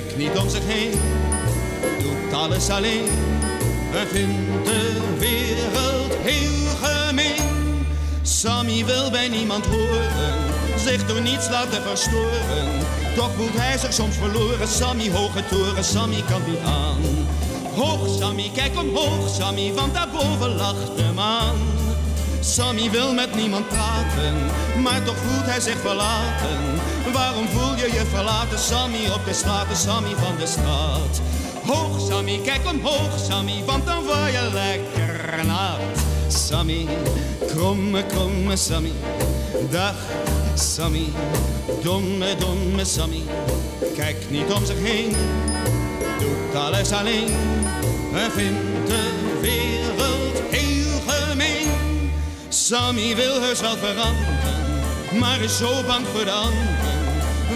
[SPEAKER 14] Kijk niet om zich heen, doet alles alleen en vindt de wereld heel gemeen. Sammy wil bij niemand horen, zich door niets laten verstoren. Toch voelt hij zich soms verloren, Sammy hoge toren, Sammy kan niet aan. Hoog Sammy, kijk omhoog Sammy, want daarboven lacht de maan. Sammy wil met niemand praten, maar toch voelt hij zich verlaten. Waarom voel je je verlaten, Sammy, op de straten, Sammy van de straat? Hoog Sammy, kijk omhoog Sammy, want dan word je lekker nat. Sammy, kromme, kromme Sammy, dag Sammy, domme, domme Sammy. Kijk niet om zich heen, doet alles alleen en vindt de wereld heel gemeen. Sammy wil heus wel veranderen, maar is zo bang voor de.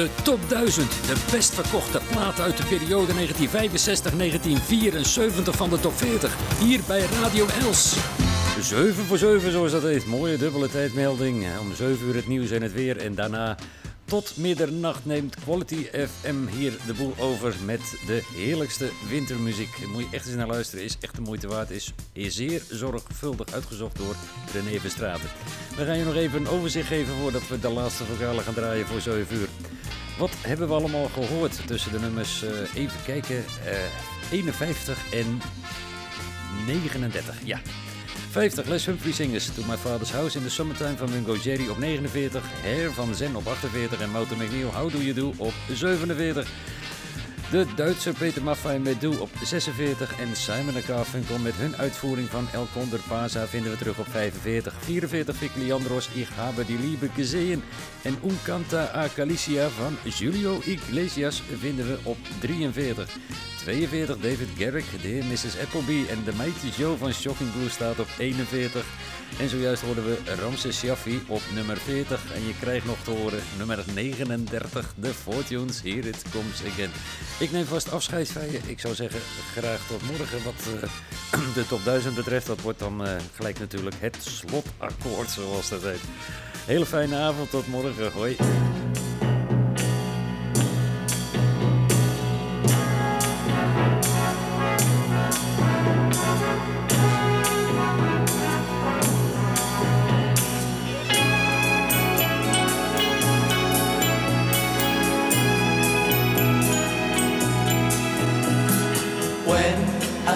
[SPEAKER 2] De top 1000, de best verkochte platen uit de periode 1965-1974 van de top 40. Hier bij Radio Els. 7 voor 7, zoals dat heet. Mooie dubbele tijdmelding. Om 7 uur het nieuws en het weer. En daarna tot middernacht neemt Quality FM hier de boel over met de heerlijkste wintermuziek. Moet je echt eens naar luisteren, is echt de moeite waard. Is zeer zorgvuldig uitgezocht door René Verstraten. We gaan je nog even een overzicht geven voordat we de laatste vocalen gaan draaien voor 7 uur. Wat hebben we allemaal gehoord tussen de nummers, eh, even kijken, eh, 51 en 39, ja. 50, Les Humphrey Singers, To My Father's House in the Summertime van Mungo Jerry op 49. Hair van Zen op 48 en Motor McNeil, How Do You Do op 47. De Duitser Peter Maffay met Doe op 46 en Simon Garfunkel met hun uitvoering van El Condor Pasa vinden we terug op 45. 44 Vic Leandros, Ich habe die Liebe gesehen en Un Canta a Galicia van Julio Iglesias vinden we op 43. 42 David Garrick, de Mrs. Appleby en de Mighty Joe van Shocking Blue staat op 41. En zojuist hoorden we Ramses Shaffi op nummer 40. En je krijgt nog te horen nummer 39, The Fortunes. Here it comes again. Ik neem vast afscheid van je. Ik zou zeggen, graag tot morgen. Wat eh, de top 1000 betreft, dat wordt dan eh, gelijk natuurlijk het slotakkoord, zoals dat heet. Hele fijne avond, tot morgen. Hoi.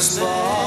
[SPEAKER 4] There is